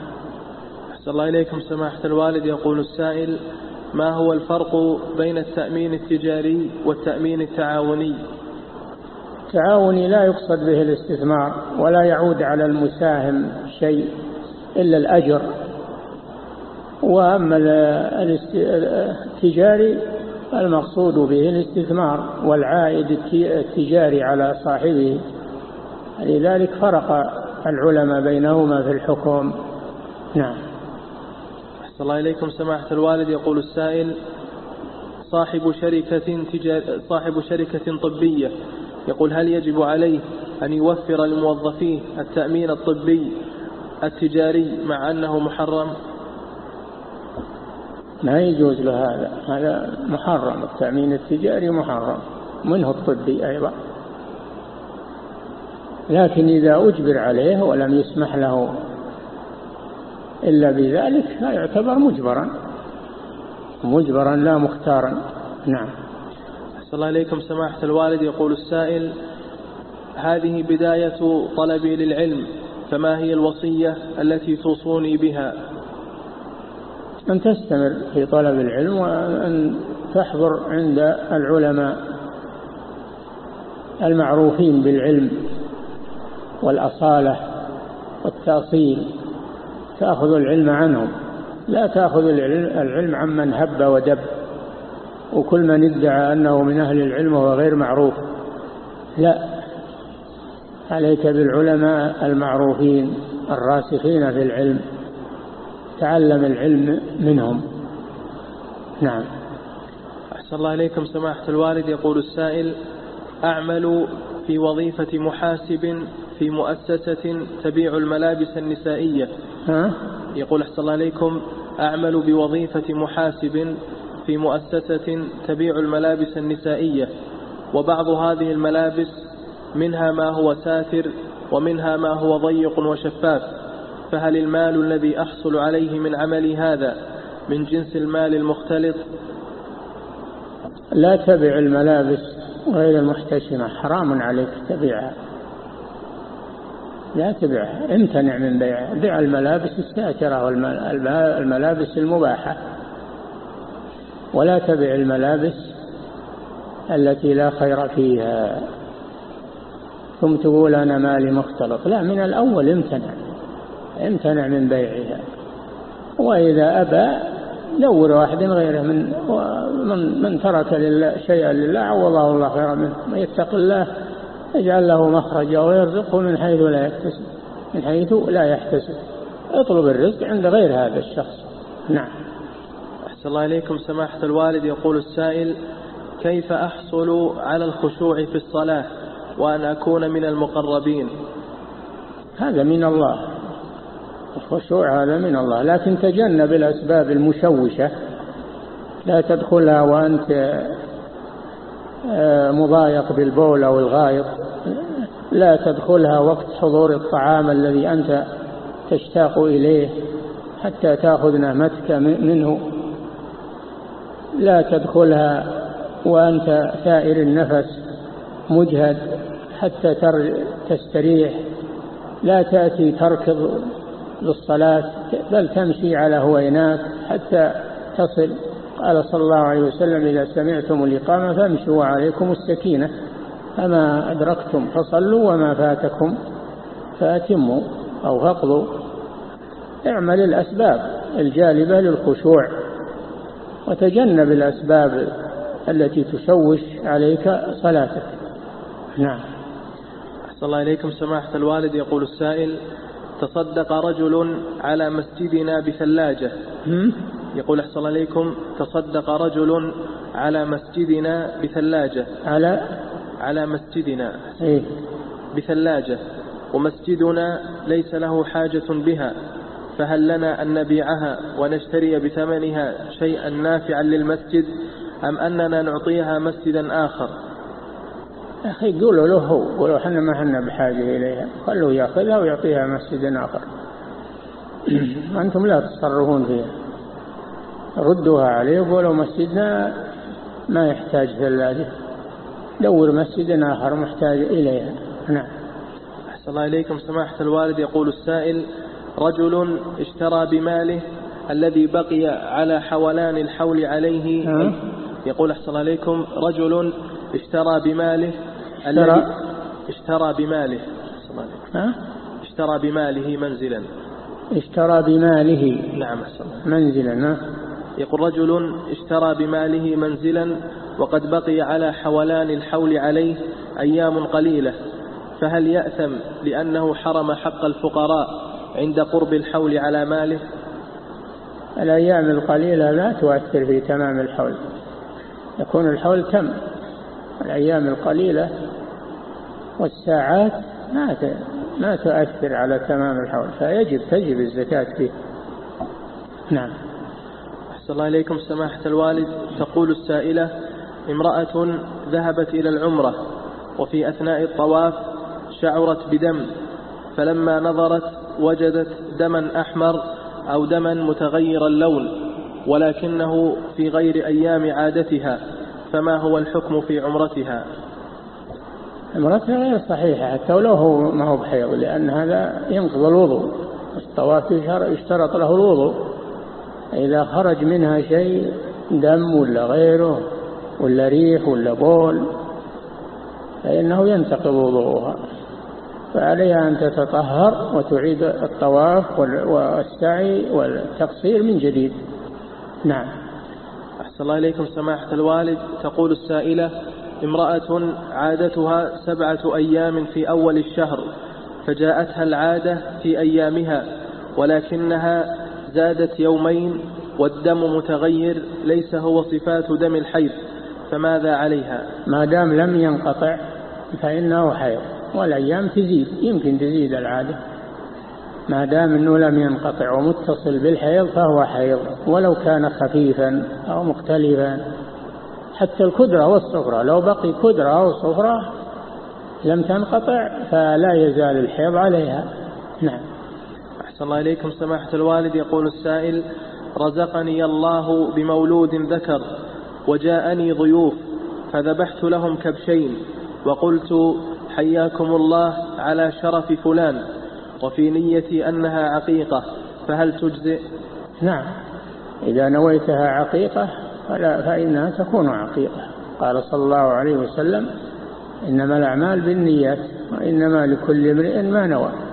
S5: أحسن الله إليكم سماحة الوالد. يقول السائل ما هو الفرق بين التأمين التجاري والتأمين التعاوني؟
S4: التعاوني لا يقصد به الاستثمار ولا يعود على المساهم شيء إلا الأجر. وأما التجاري المقصود به الاستثمار والعائد التجاري على صاحبه. لذلك فرق العلماء بينهما في الحكم. نعم.
S5: أحسن الله إليكم. سماحة الوالد يقول السائل صاحب شركة تجار صاحب شركة طبية. يقول هل يجب عليه أن يوفر لموظفيه التأمين الطبي التجاري مع أنه محرم؟
S4: ما يجوز له هذا. هذا محرم. التأمين التجاري محرم. منه الطبي أيضا. لكن إذا أجبر عليه ولم يسمح له إلا بذلك فيعتبر مجبرا. مجبرا لا مختارا. نعم.
S5: أحسن الله إليكم سماحة الوالد. يقول السائل هذه بداية طلبي للعلم فما هي الوصية التي توصوني بها؟
S4: أن تستمر في طلب العلم وأن تحضر عند العلماء المعروفين بالعلم. والأصالة والتأصيل تأخذ العلم عنهم. لا تأخذ العلم عمن هب ودب. وكل من ادعى أنه من أهل العلم وهو غير معروف. لا. عليك بالعلماء المعروفين الراسخين في العلم. تعلم العلم منهم. نعم.
S5: أحسن الله إليكم سماحة الوالد. يقول السائل أعمل في وظيفة محاسب في مؤسسة تبيع الملابس النسائية.
S4: ها؟
S5: يقول أحسن الله عليكم أعمل بوظيفة محاسب في مؤسسة تبيع الملابس النسائية. وبعض هذه الملابس منها ما هو ساتر ومنها ما هو ضيق وشفاف. فهل المال الذي أحصل عليه من عملي هذا من جنس المال المختلط؟
S4: لا تبع الملابس غير المحتشمة حرام عليك تبيعها. لا تبعها امتنع من بيعها بيع الملابس الساترة والملابس المباحة. ولا تبع الملابس التي لا خير فيها. ثم تقول أنا مالي مختلط. لا من الأول امتنع. امتنع من بيعها. وإذا أبى دور واحد غيره. من من, من ترك لله شيئا لله عوضه الله خيرا منه. من يتق الله يجعل له مخرجا ويرزقه من حيث لا يحتسب من حيث لا يحتسب. اطلب الرزق عند غير هذا الشخص. نعم.
S5: أحسن الله إليكم. سماحة الوالد يقول السائل كيف أحصل على الخشوع في الصلاة وأن أكون من المقربين؟
S4: هذا من الله. الخشوع هذا من الله. لكن تجنب الأسباب المشوشة. لا تدخلها وأنت مضايق بالبول أو الغائط لا تدخلها وقت حضور الطعام الذي أنت تشتاق إليه حتى تأخذ نعمتك منه. لا تدخلها وأنت ثائر النفس مجهد حتى تستريح. لا تأتي تركض للصلاة بل تمشي على هوينات حتى تصل. قال صلى الله عليه وسلم إذا سمعتم الإقامة فامشوا عليكم السكينة فما أدركتم فصلوا وما فاتكم فأتموا أو فقضوا. اعمل الأسباب الجالبة للخشوع وتجنب الأسباب التي تشوش عليك صلاتك. نعم.
S5: أحسن الله إليكم. سماحة الوالد يقول السائل تصدق رجل على مسجدنا بثلاجة؟ يقول أحسن عليكم تصدق رجل على مسجدنا بثلاجة.
S4: على؟
S5: على مسجدنا.
S4: إيه.
S5: بثلاجة. ومسجدنا ليس له حاجة بها فهل لنا أن نبيعها ونشتري بثمنها شيئا نافعا للمسجد أم أننا نعطيها مسجدا آخر؟
S4: أخي قولوا له هو قولوا إحنا ما إحنا بحاجة إليها. خلوه يأخذها ويعطيها مسجد آخر. (clears throat) أنتم لا تصرفون فيها. ردوها عليه وقولوا مسجدنا ما يحتاج ثلاجة دور مسجد آخر محتاج إليها نعم.
S5: أحسن الله إليكم. سماحة الوالد يقول السائل رجل اشترى بماله الذي بقي على حولان الحول عليه.
S4: ها؟
S5: يقول أحسن الله إليكم رجل اشترى بماله
S4: اشترى؟
S5: الذي اشترى. بماله؟ اشترى بماله منزلا.
S4: اشترى بماله.
S5: نعم أحسن
S4: منزلا ها؟
S5: يقول رجل اشترى بماله منزلا وقد بقي على حولان الحول عليه أيام قليلة فهل يأثم لأنه حرم حق الفقراء عند قرب الحول على ماله؟
S4: الأيام القليلة لا تؤثر في تمام الحول يكون الحول تم الأيام القليلة والساعات ما ما تؤثر على تمام الحول فيجب تجب الزكاة فيه. نعم.
S5: أحسن الله إليكم سماحة الوالد تقول السائلة امرأة ذهبت إلى العمرة وفي أثناء الطواف شعرت بدم فلما نظرت وجدت دما أحمر أو دما متغير اللون ولكنه في غير أيام عادتها فما هو الحكم في عمرتها؟
S4: امرأتها غير صحيحة حتى ولو هو ما هو بحيض لأن هذا ينقض الوضوء. الطواف يشترط له الوضوء. إذا خرج منها شيء دم ولا غيره ولا ريح ولا بول فإنه ينتقض وضوءها. فعليها أن تتطهر وتعيد الطواف وال- والسعي والتقصير من جديد. نعم.
S5: أحسن الله إليكم سماحة الوالد. تقول السائلة امرأة عادتها سبعة أيام في أول الشهر فجاءتها العادة في أيامها ولكنها زادت يومين والدم متغير ليس هو صفات دم الحيض فماذا عليها؟
S4: ما دام لم ينقطع فإنه حيض والأيام تزيد يمكن تزيد العادة. ما دام أنه لم ينقطع ومتصل بالحيض فهو حيض ولو كان خفيفا أو مختلفا. حتى الكدرة والصفرة لو بقي كدرة أو صفرة لم تنقطع فلا يزال الحيض عليها. نعم.
S5: أحسن الله إليكم سماحة الوالد. يقول السائل رزقني الله بمولود ذكر وجاءني ضيوف فذبحت لهم كبشين وقلت حياكم الله على شرف فلان وفي نيتي أنها عقيقة فهل تجزئ؟
S4: نعم. إذا نويتها عقيقة فلا فإنها تكون عقيقة. قال صلى الله عليه وسلم إنما الأعمال بالنيات وإنما لكل امرئ ما نوى.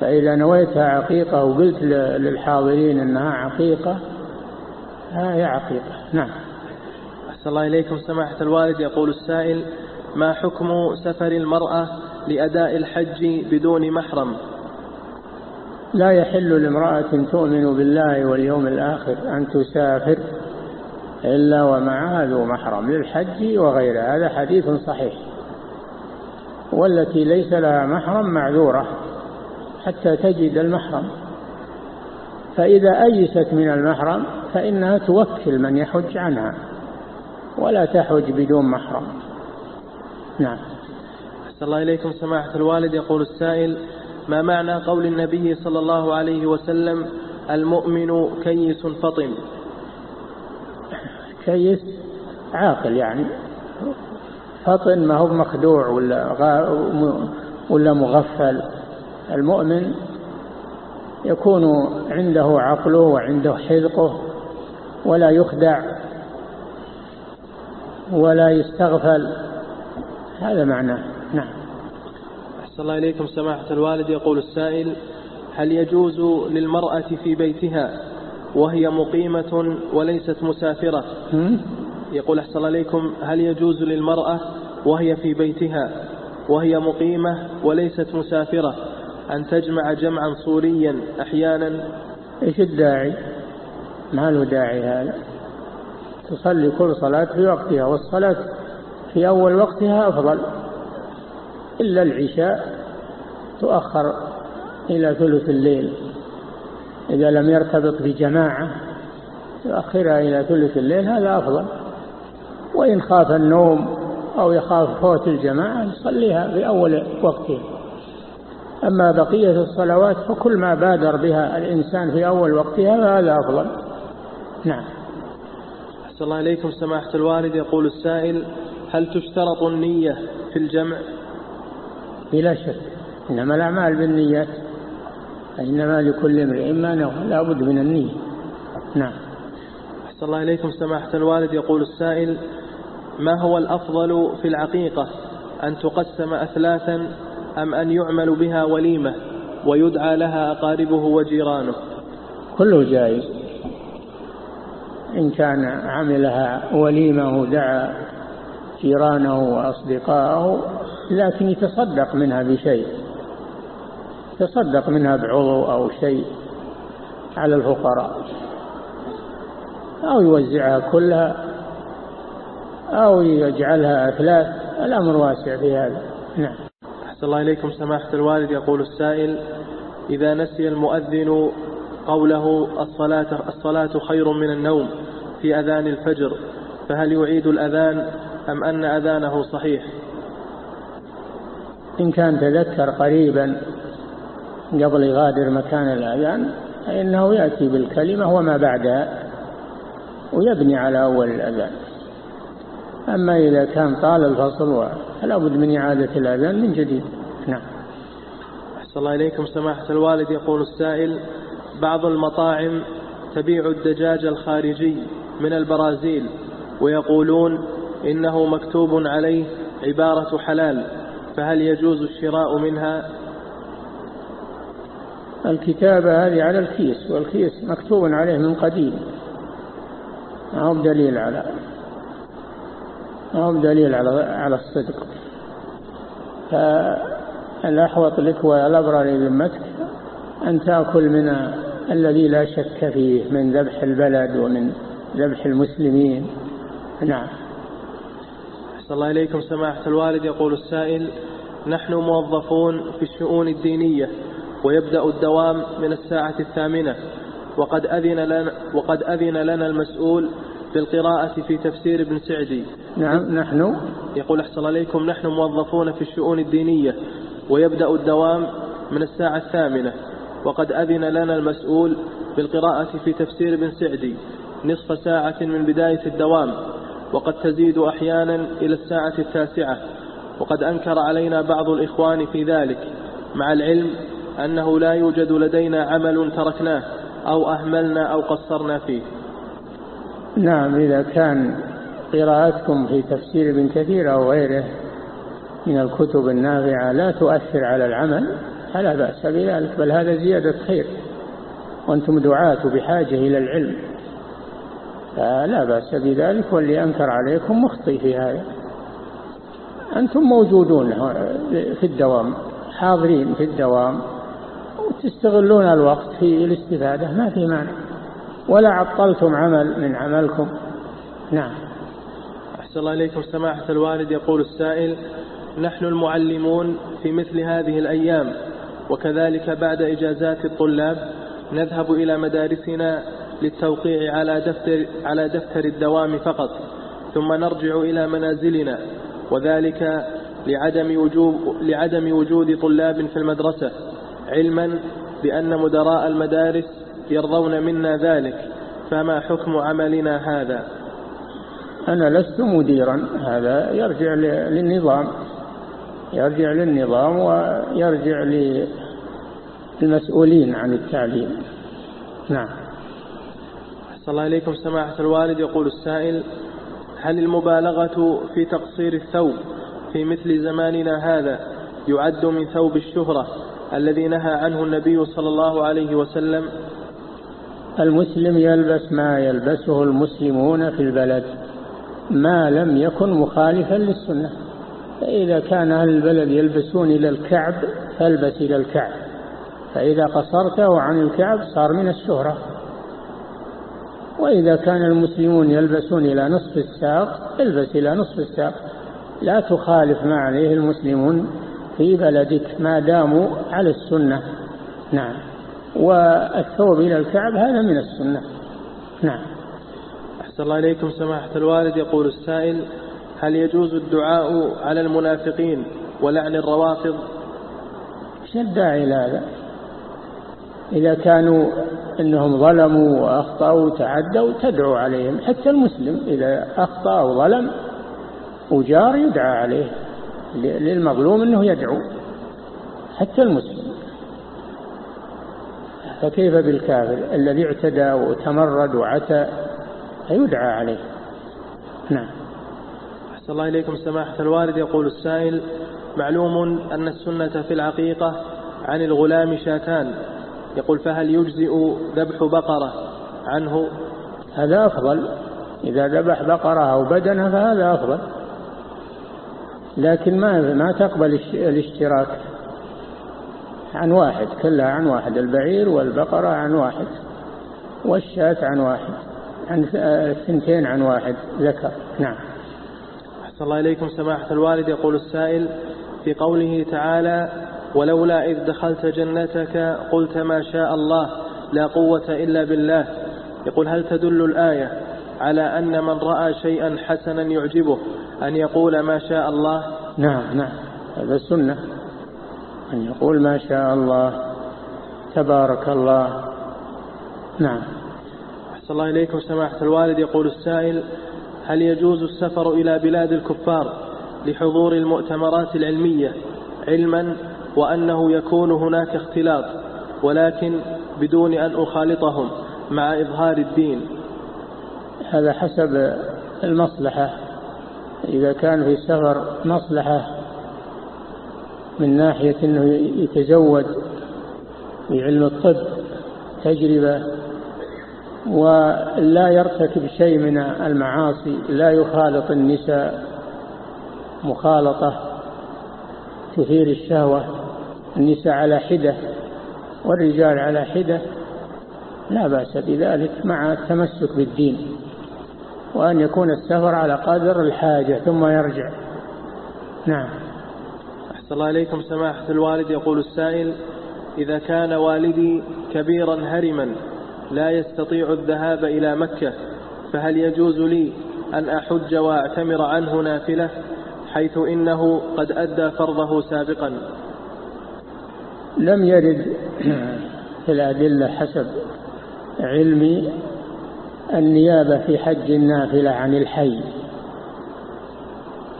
S4: فإذا نويتها عقيقة وقلت للحاضرين أنها عقيقة هي عقيقة. نعم.
S5: أحسن الله إليكم. سماحة الوالد يقول السائل ما حكم سفر المرأة لأداء الحج بدون محرم؟
S4: لا يحل لامرأة تؤمن بالله واليوم الآخر أن تسافر إلا ومعها ذو محرم للحج وغيره هذا حديث صحيح. والتي ليس لها محرم معذورة. حتى تجد المحرم. فإذا أيست من المحرم فإنها توكل من يحج عنها ولا تحج بدون محرم. نعم.
S5: أحسن الله إليكم سماحة الوالد. يقول السائل ما معنى قول النبي صلى الله عليه وسلم المؤمن كيس فطن؟
S4: كيس عاقل يعني. فطن ما هو مخدوع ولا غا ولا مغفل. المؤمن يكون عنده عقله وعنده حذقه ولا يخدع ولا يستغفل. هذا معناه نعم.
S5: أحسن الله إليكم. سماحة الوالد يقول السائل هل يجوز للمرأة في بيتها وهي مقيمة وليست مسافرة؟ يقول أحسن الله إليكم. هل يجوز للمرأة وهي في بيتها وهي مقيمة وليست مسافرة؟ أن تجمع جمعا صوريا أحيانا.
S4: إيش الداعي؟ ما له داعي هذا. تصلي كل صلاة في وقتها والصلاة في أول وقتها أفضل. إلا العشاء تؤخر إلى ثلث الليل. إذا لم يرتبط بجماعة يؤخرها إلى ثلث الليل هذا أفضل. وإن خاف النوم أو يخاف فوت الجماعة يصليها في أول وقتها. أما بقية الصلوات فكل ما بادر بها الإنسان في أول وقتها فهذا أفضل. نعم.
S5: أحسن الله إليكم سماحة الوالد. يقول السائل هل تشترط النية في الجمع؟
S4: بلا شك. إنما الأعمال بالنيات. إنما لكل امرئ ما نوى. لا بد من النية. نعم.
S5: أحسن الله إليكم سماحة الوالد. يقول السائل ما هو الأفضل في العقيقة أن تقسم أثلاثا أم أن يعمل بها وليمة ويدعى لها أقاربه وجيرانه؟
S4: كله جائز. إن كان عملها وليمة ودعا جيرانه وأصدقائه لكن يتصدق منها بشيء. يتصدق منها بعضو أو شيء على الفقراء. أو يوزعها كلها أو يجعلها أثلاث الأمر واسع في هذا. نعم.
S5: أحسن الله إليكم سماحة الوالد. يقول السائل إذا نسي المؤذن قوله الصلاة, الصلاة خير من النوم في أذان الفجر فهل يعيد الأذان أم أن أذانه صحيح؟
S4: إن كان تذكر قريبا قبل يغادر مكان الأذان فإنه يأتي بالكلمة وما بعدها ويبني على أول الأذان. أما إذا كان طال الفصل فلا بد من إعادة الأذان من جديد. نعم.
S5: أحسن الله إليكم. سماحة الوالد يقول السائل بعض المطاعم تبيع الدجاج الخارجي من البرازيل ويقولون إنه مكتوب عليه عبارة حلال فهل يجوز الشراء منها؟
S4: الكتابة هذه على الكيس والكيس مكتوب عليه من قديم ما هو بدليل على هو بدليل على على الصدق. فالأحوط لك والأبرار لذمتك أن تأكل من الذي لا شك فيه من ذبح البلد ومن ذبح المسلمين. نعم.
S5: أحسن الله إليكم. سماحة الوالد يقول السائل نحن موظفون في الشؤون الدينية ويبدأ الدوام من الساعة الثامنة وقد أذن لنا, وقد أذن لنا المسؤول بالقراءة في تفسير ابن سعدي.
S4: نعم نحن.
S5: يقول أحسن عليكم نحن موظفون في الشؤون الدينية ويبدأ الدوام من الساعة الثامنة. وقد أذن لنا المسؤول بالقراءة في تفسير ابن سعدي نصف ساعة من بداية الدوام وقد تزيد أحيانا إلى الساعة التاسعة. وقد أنكر علينا بعض الإخوان في ذلك مع العلم أنه لا يوجد لدينا عمل تركناه أو أهملنا أو قصرنا فيه.
S4: نعم إذا كان قراءتكم في تفسير ابن كثير أو غيره من الكتب النافعة لا تؤثر على العمل فلا بأس بذلك بل هذا زيادة خير وأنتم دعاة بحاجة إلى العلم. فلا بأس بذلك واللي أنكر عليكم مخطي في هذا. أنتم موجودون في الدوام حاضرين في الدوام وتستغلون الوقت في الاستفادة ما في مانع. ولا عطلتم عمل من عملكم. نعم.
S5: أحسن الله إليكم. سماحة الوالد يقول السائل نحن المعلمون في مثل هذه الأيام وكذلك بعد إجازات الطلاب نذهب إلى مدارسنا للتوقيع على دفتر, على دفتر الدوام فقط ثم نرجع إلى منازلنا وذلك لعدم وجود, لعدم وجود طلاب في المدرسة علما بأن مدراء المدارس يرضون منا ذلك فما حكم عملنا هذا؟
S4: أنا لست مديرا هذا يرجع للنظام يرجع للنظام ويرجع للمسؤولين عن التعليم. نعم.
S5: أحسن الله إليكم سماحة الوالد. يقول السائل هل المبالغة في تقصير الثوب في مثل زماننا هذا يعد من ثوب الشهرة الذي نهى عنه النبي صلى الله عليه وسلم
S4: المسلم يلبس ما يلبسه المسلمون في البلد ما لم يكن مخالفا للسنة. فإذا كان أهل البلد يلبسون إلى الكعب فالبس إلى الكعب. فإذا قصرته عن الكعب صار من الشهرة. وإذا كان المسلمون يلبسون إلى نصف الساق البس إلى نصف الساق. لا تخالف ما عليه المسلمون في بلدك ما داموا على السنة. نعم. والثوب إلى الكعب هذا من السنة. نعم.
S5: أحسن الله إليكم سماحة الوالد. يقول السائل هل يجوز الدعاء على المنافقين ولعن الروافض؟
S4: إيش الداعي إلى هذا؟ إذا كانوا أنهم ظلموا وأخطأوا وتعدوا تدعو عليهم. حتى المسلم إذا أخطأ أو ظلم وجار يدعى عليه. للمظلوم أنه يدعو. حتى المسلم. فكيف بالكافر الذي اعتدى وتمرد وعتى يدعى عليه. نعم.
S5: أحسن الله إليكم سماحة الوالد. يقول السائل معلوم أن السنة في العقيقة عن الغلام شاتان. يقول فهل يجزئ ذبح بقرة عنه؟
S4: هذا أفضل. إذا ذبح بقرة أو بدنة فهذا أفضل. لكن ما ما تقبل الاشتراك. عن واحد كلها عن واحد البعير والبقرة عن واحد والشاة عن واحد عن اثنتين عن واحد ذكر. نعم.
S5: أحسن الله إليكم سماحة الوالد. يقول السائل في قوله تعالى ولولا إذ دخلت جنتك قلت ما شاء الله لا قوة إلا بالله. يقول هل تدل الآية على أن من رأى شيئا حسنا يعجبه أن يقول ما شاء الله؟
S4: نعم نعم. هذا السنة. أن يقول ما شاء الله تبارك الله. نعم.
S5: أحسن الله إليكم سماحة الوالد. يقول السائل هل يجوز السفر إلى بلاد الكفار لحضور المؤتمرات العلمية علما وأنه يكون هناك اختلاط ولكن بدون أن أخالطهم مع إظهار الدين؟
S4: هذا حسب المصلحة. إذا كان في السفر مصلحة من ناحية أنه يتزود بعلم الطب تجربة ولا يرتكب شيء من المعاصي لا يخالط النساء مخالطة تثير الشهوة النساء على حدة والرجال على حدة لا بأس بذلك مع التمسك بالدين وأن يكون السفر على قدر الحاجة ثم يرجع. نعم.
S5: أحسن الله إليكم سماحة الوالد. يقول السائل إذا كان والدي كبيرا هرما لا يستطيع الذهاب إلى مكة فهل يجوز لي أن أحج وأعتمر عنه نافلة حيث إنه قد أدى فرضه سابقا؟
S4: لم يرد في الأدلة حسب علمي النيابة في حج النافلة عن الحي.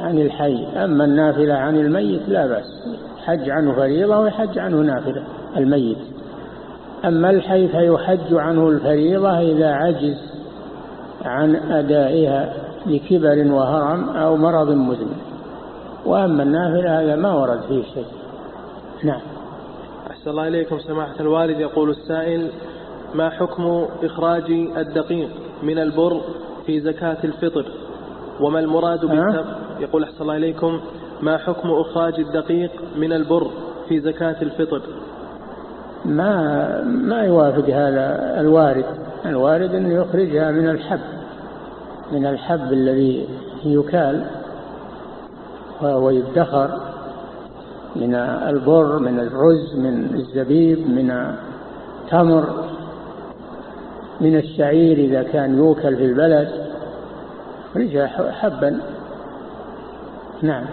S4: عن الحي. أما النافلة عن الميت لا بأس. حج عنه فريضة ويحج عنه نافلة الميت. أما الحي فيحج عنه الفريضة إذا عجز عن أدائها لكبر وهرم أو مرض مزمن وأما النافلة هذا ما ورد فيه شيء. نعم.
S5: أحسن الله إليكم. سماحة الوالد يقول السائل ما حكم إخراج الدقيق من البر في زكاة الفطر؟ وما المراد بالتمر يقول أحسن الله إليكم ما حكم إخراج الدقيق من البر في زكاة الفطر؟
S4: ما ما يوافق هذا الوارد. الوارد أن يخرجها من الحب من الحب الذي يكال ويدخر من البر من الرز من الزبيب من تمر من الشعير إذا كان يوكل في البلد. رجع حبا. نعم.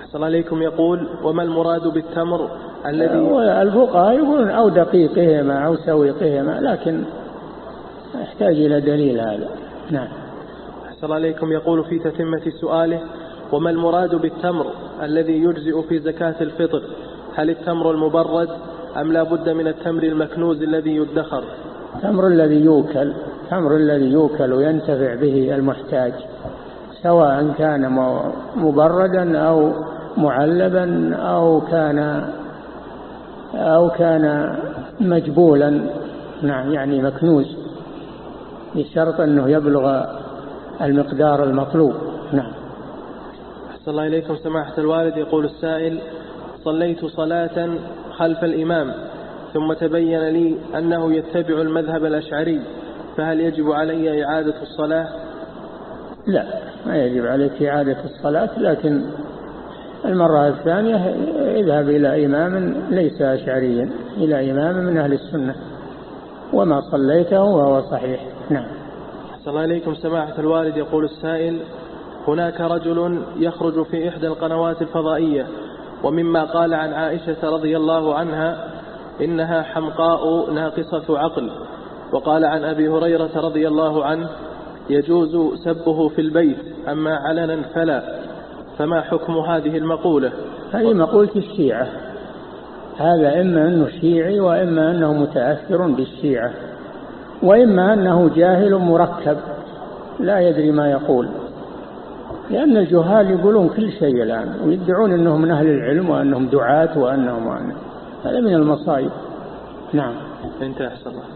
S5: أحسن عليكم يقول وما المراد بالتمر الذي
S4: الفقهاء يقولون أو دقيقهما أو سويقهما لكن يحتاج إلى دليل هذا. نعم.
S5: أحسن عليكم يقول في تتمة سؤاله وما المراد بالتمر الذي يجزئ في زكاة الفطر؟ هل التمر المبرد أم لا بد من التمر المكنوز الذي يدخر؟
S4: التمر الذي يوكل التمر الذي يوكل وينتفع به المحتاج. سواء كان مبردا أو معلبا أو كان أو كان مجبولا. نعم يعني مكنوز بشرط أنه يبلغ المقدار المطلوب. نعم.
S5: أحسن الله إليكم. سماحة الوالد يقول السائل صليت صلاة خلف الإمام ثم تبين لي أنه يتبع المذهب الأشعري فهل يجب علي إعادة الصلاة؟
S4: لا ما يجب عليك إعادة الصلاة لكن المرة الثانية اذهب إلى إمام ليس أشعريا إلى إمام من أهل السنة وما صليته وهو صحيح. نعم.
S5: صلى عليكم سماحة الوالد يقول السائل هناك رجل يخرج في إحدى القنوات الفضائية ومما قال عن عائشة رضي الله عنها إنها حمقاء ناقصة عقل. وقال عن أبي هريرة رضي الله عنه يجوز سبه في البيت أما علنا فلا. فما حكم هذه المقولة؟
S4: هذه مقولة الشيعة. هذا إما أنه شيعي وإما أنه متأثر بالشيعة وإما أنه جاهل مركب لا يدري ما يقول. لأن الجهال يقولون كل شيء الآن ويدعون أنهم من أهل العلم وأنهم دعاة وأنهم هذا من المصائب نعم.
S5: انتهى الله.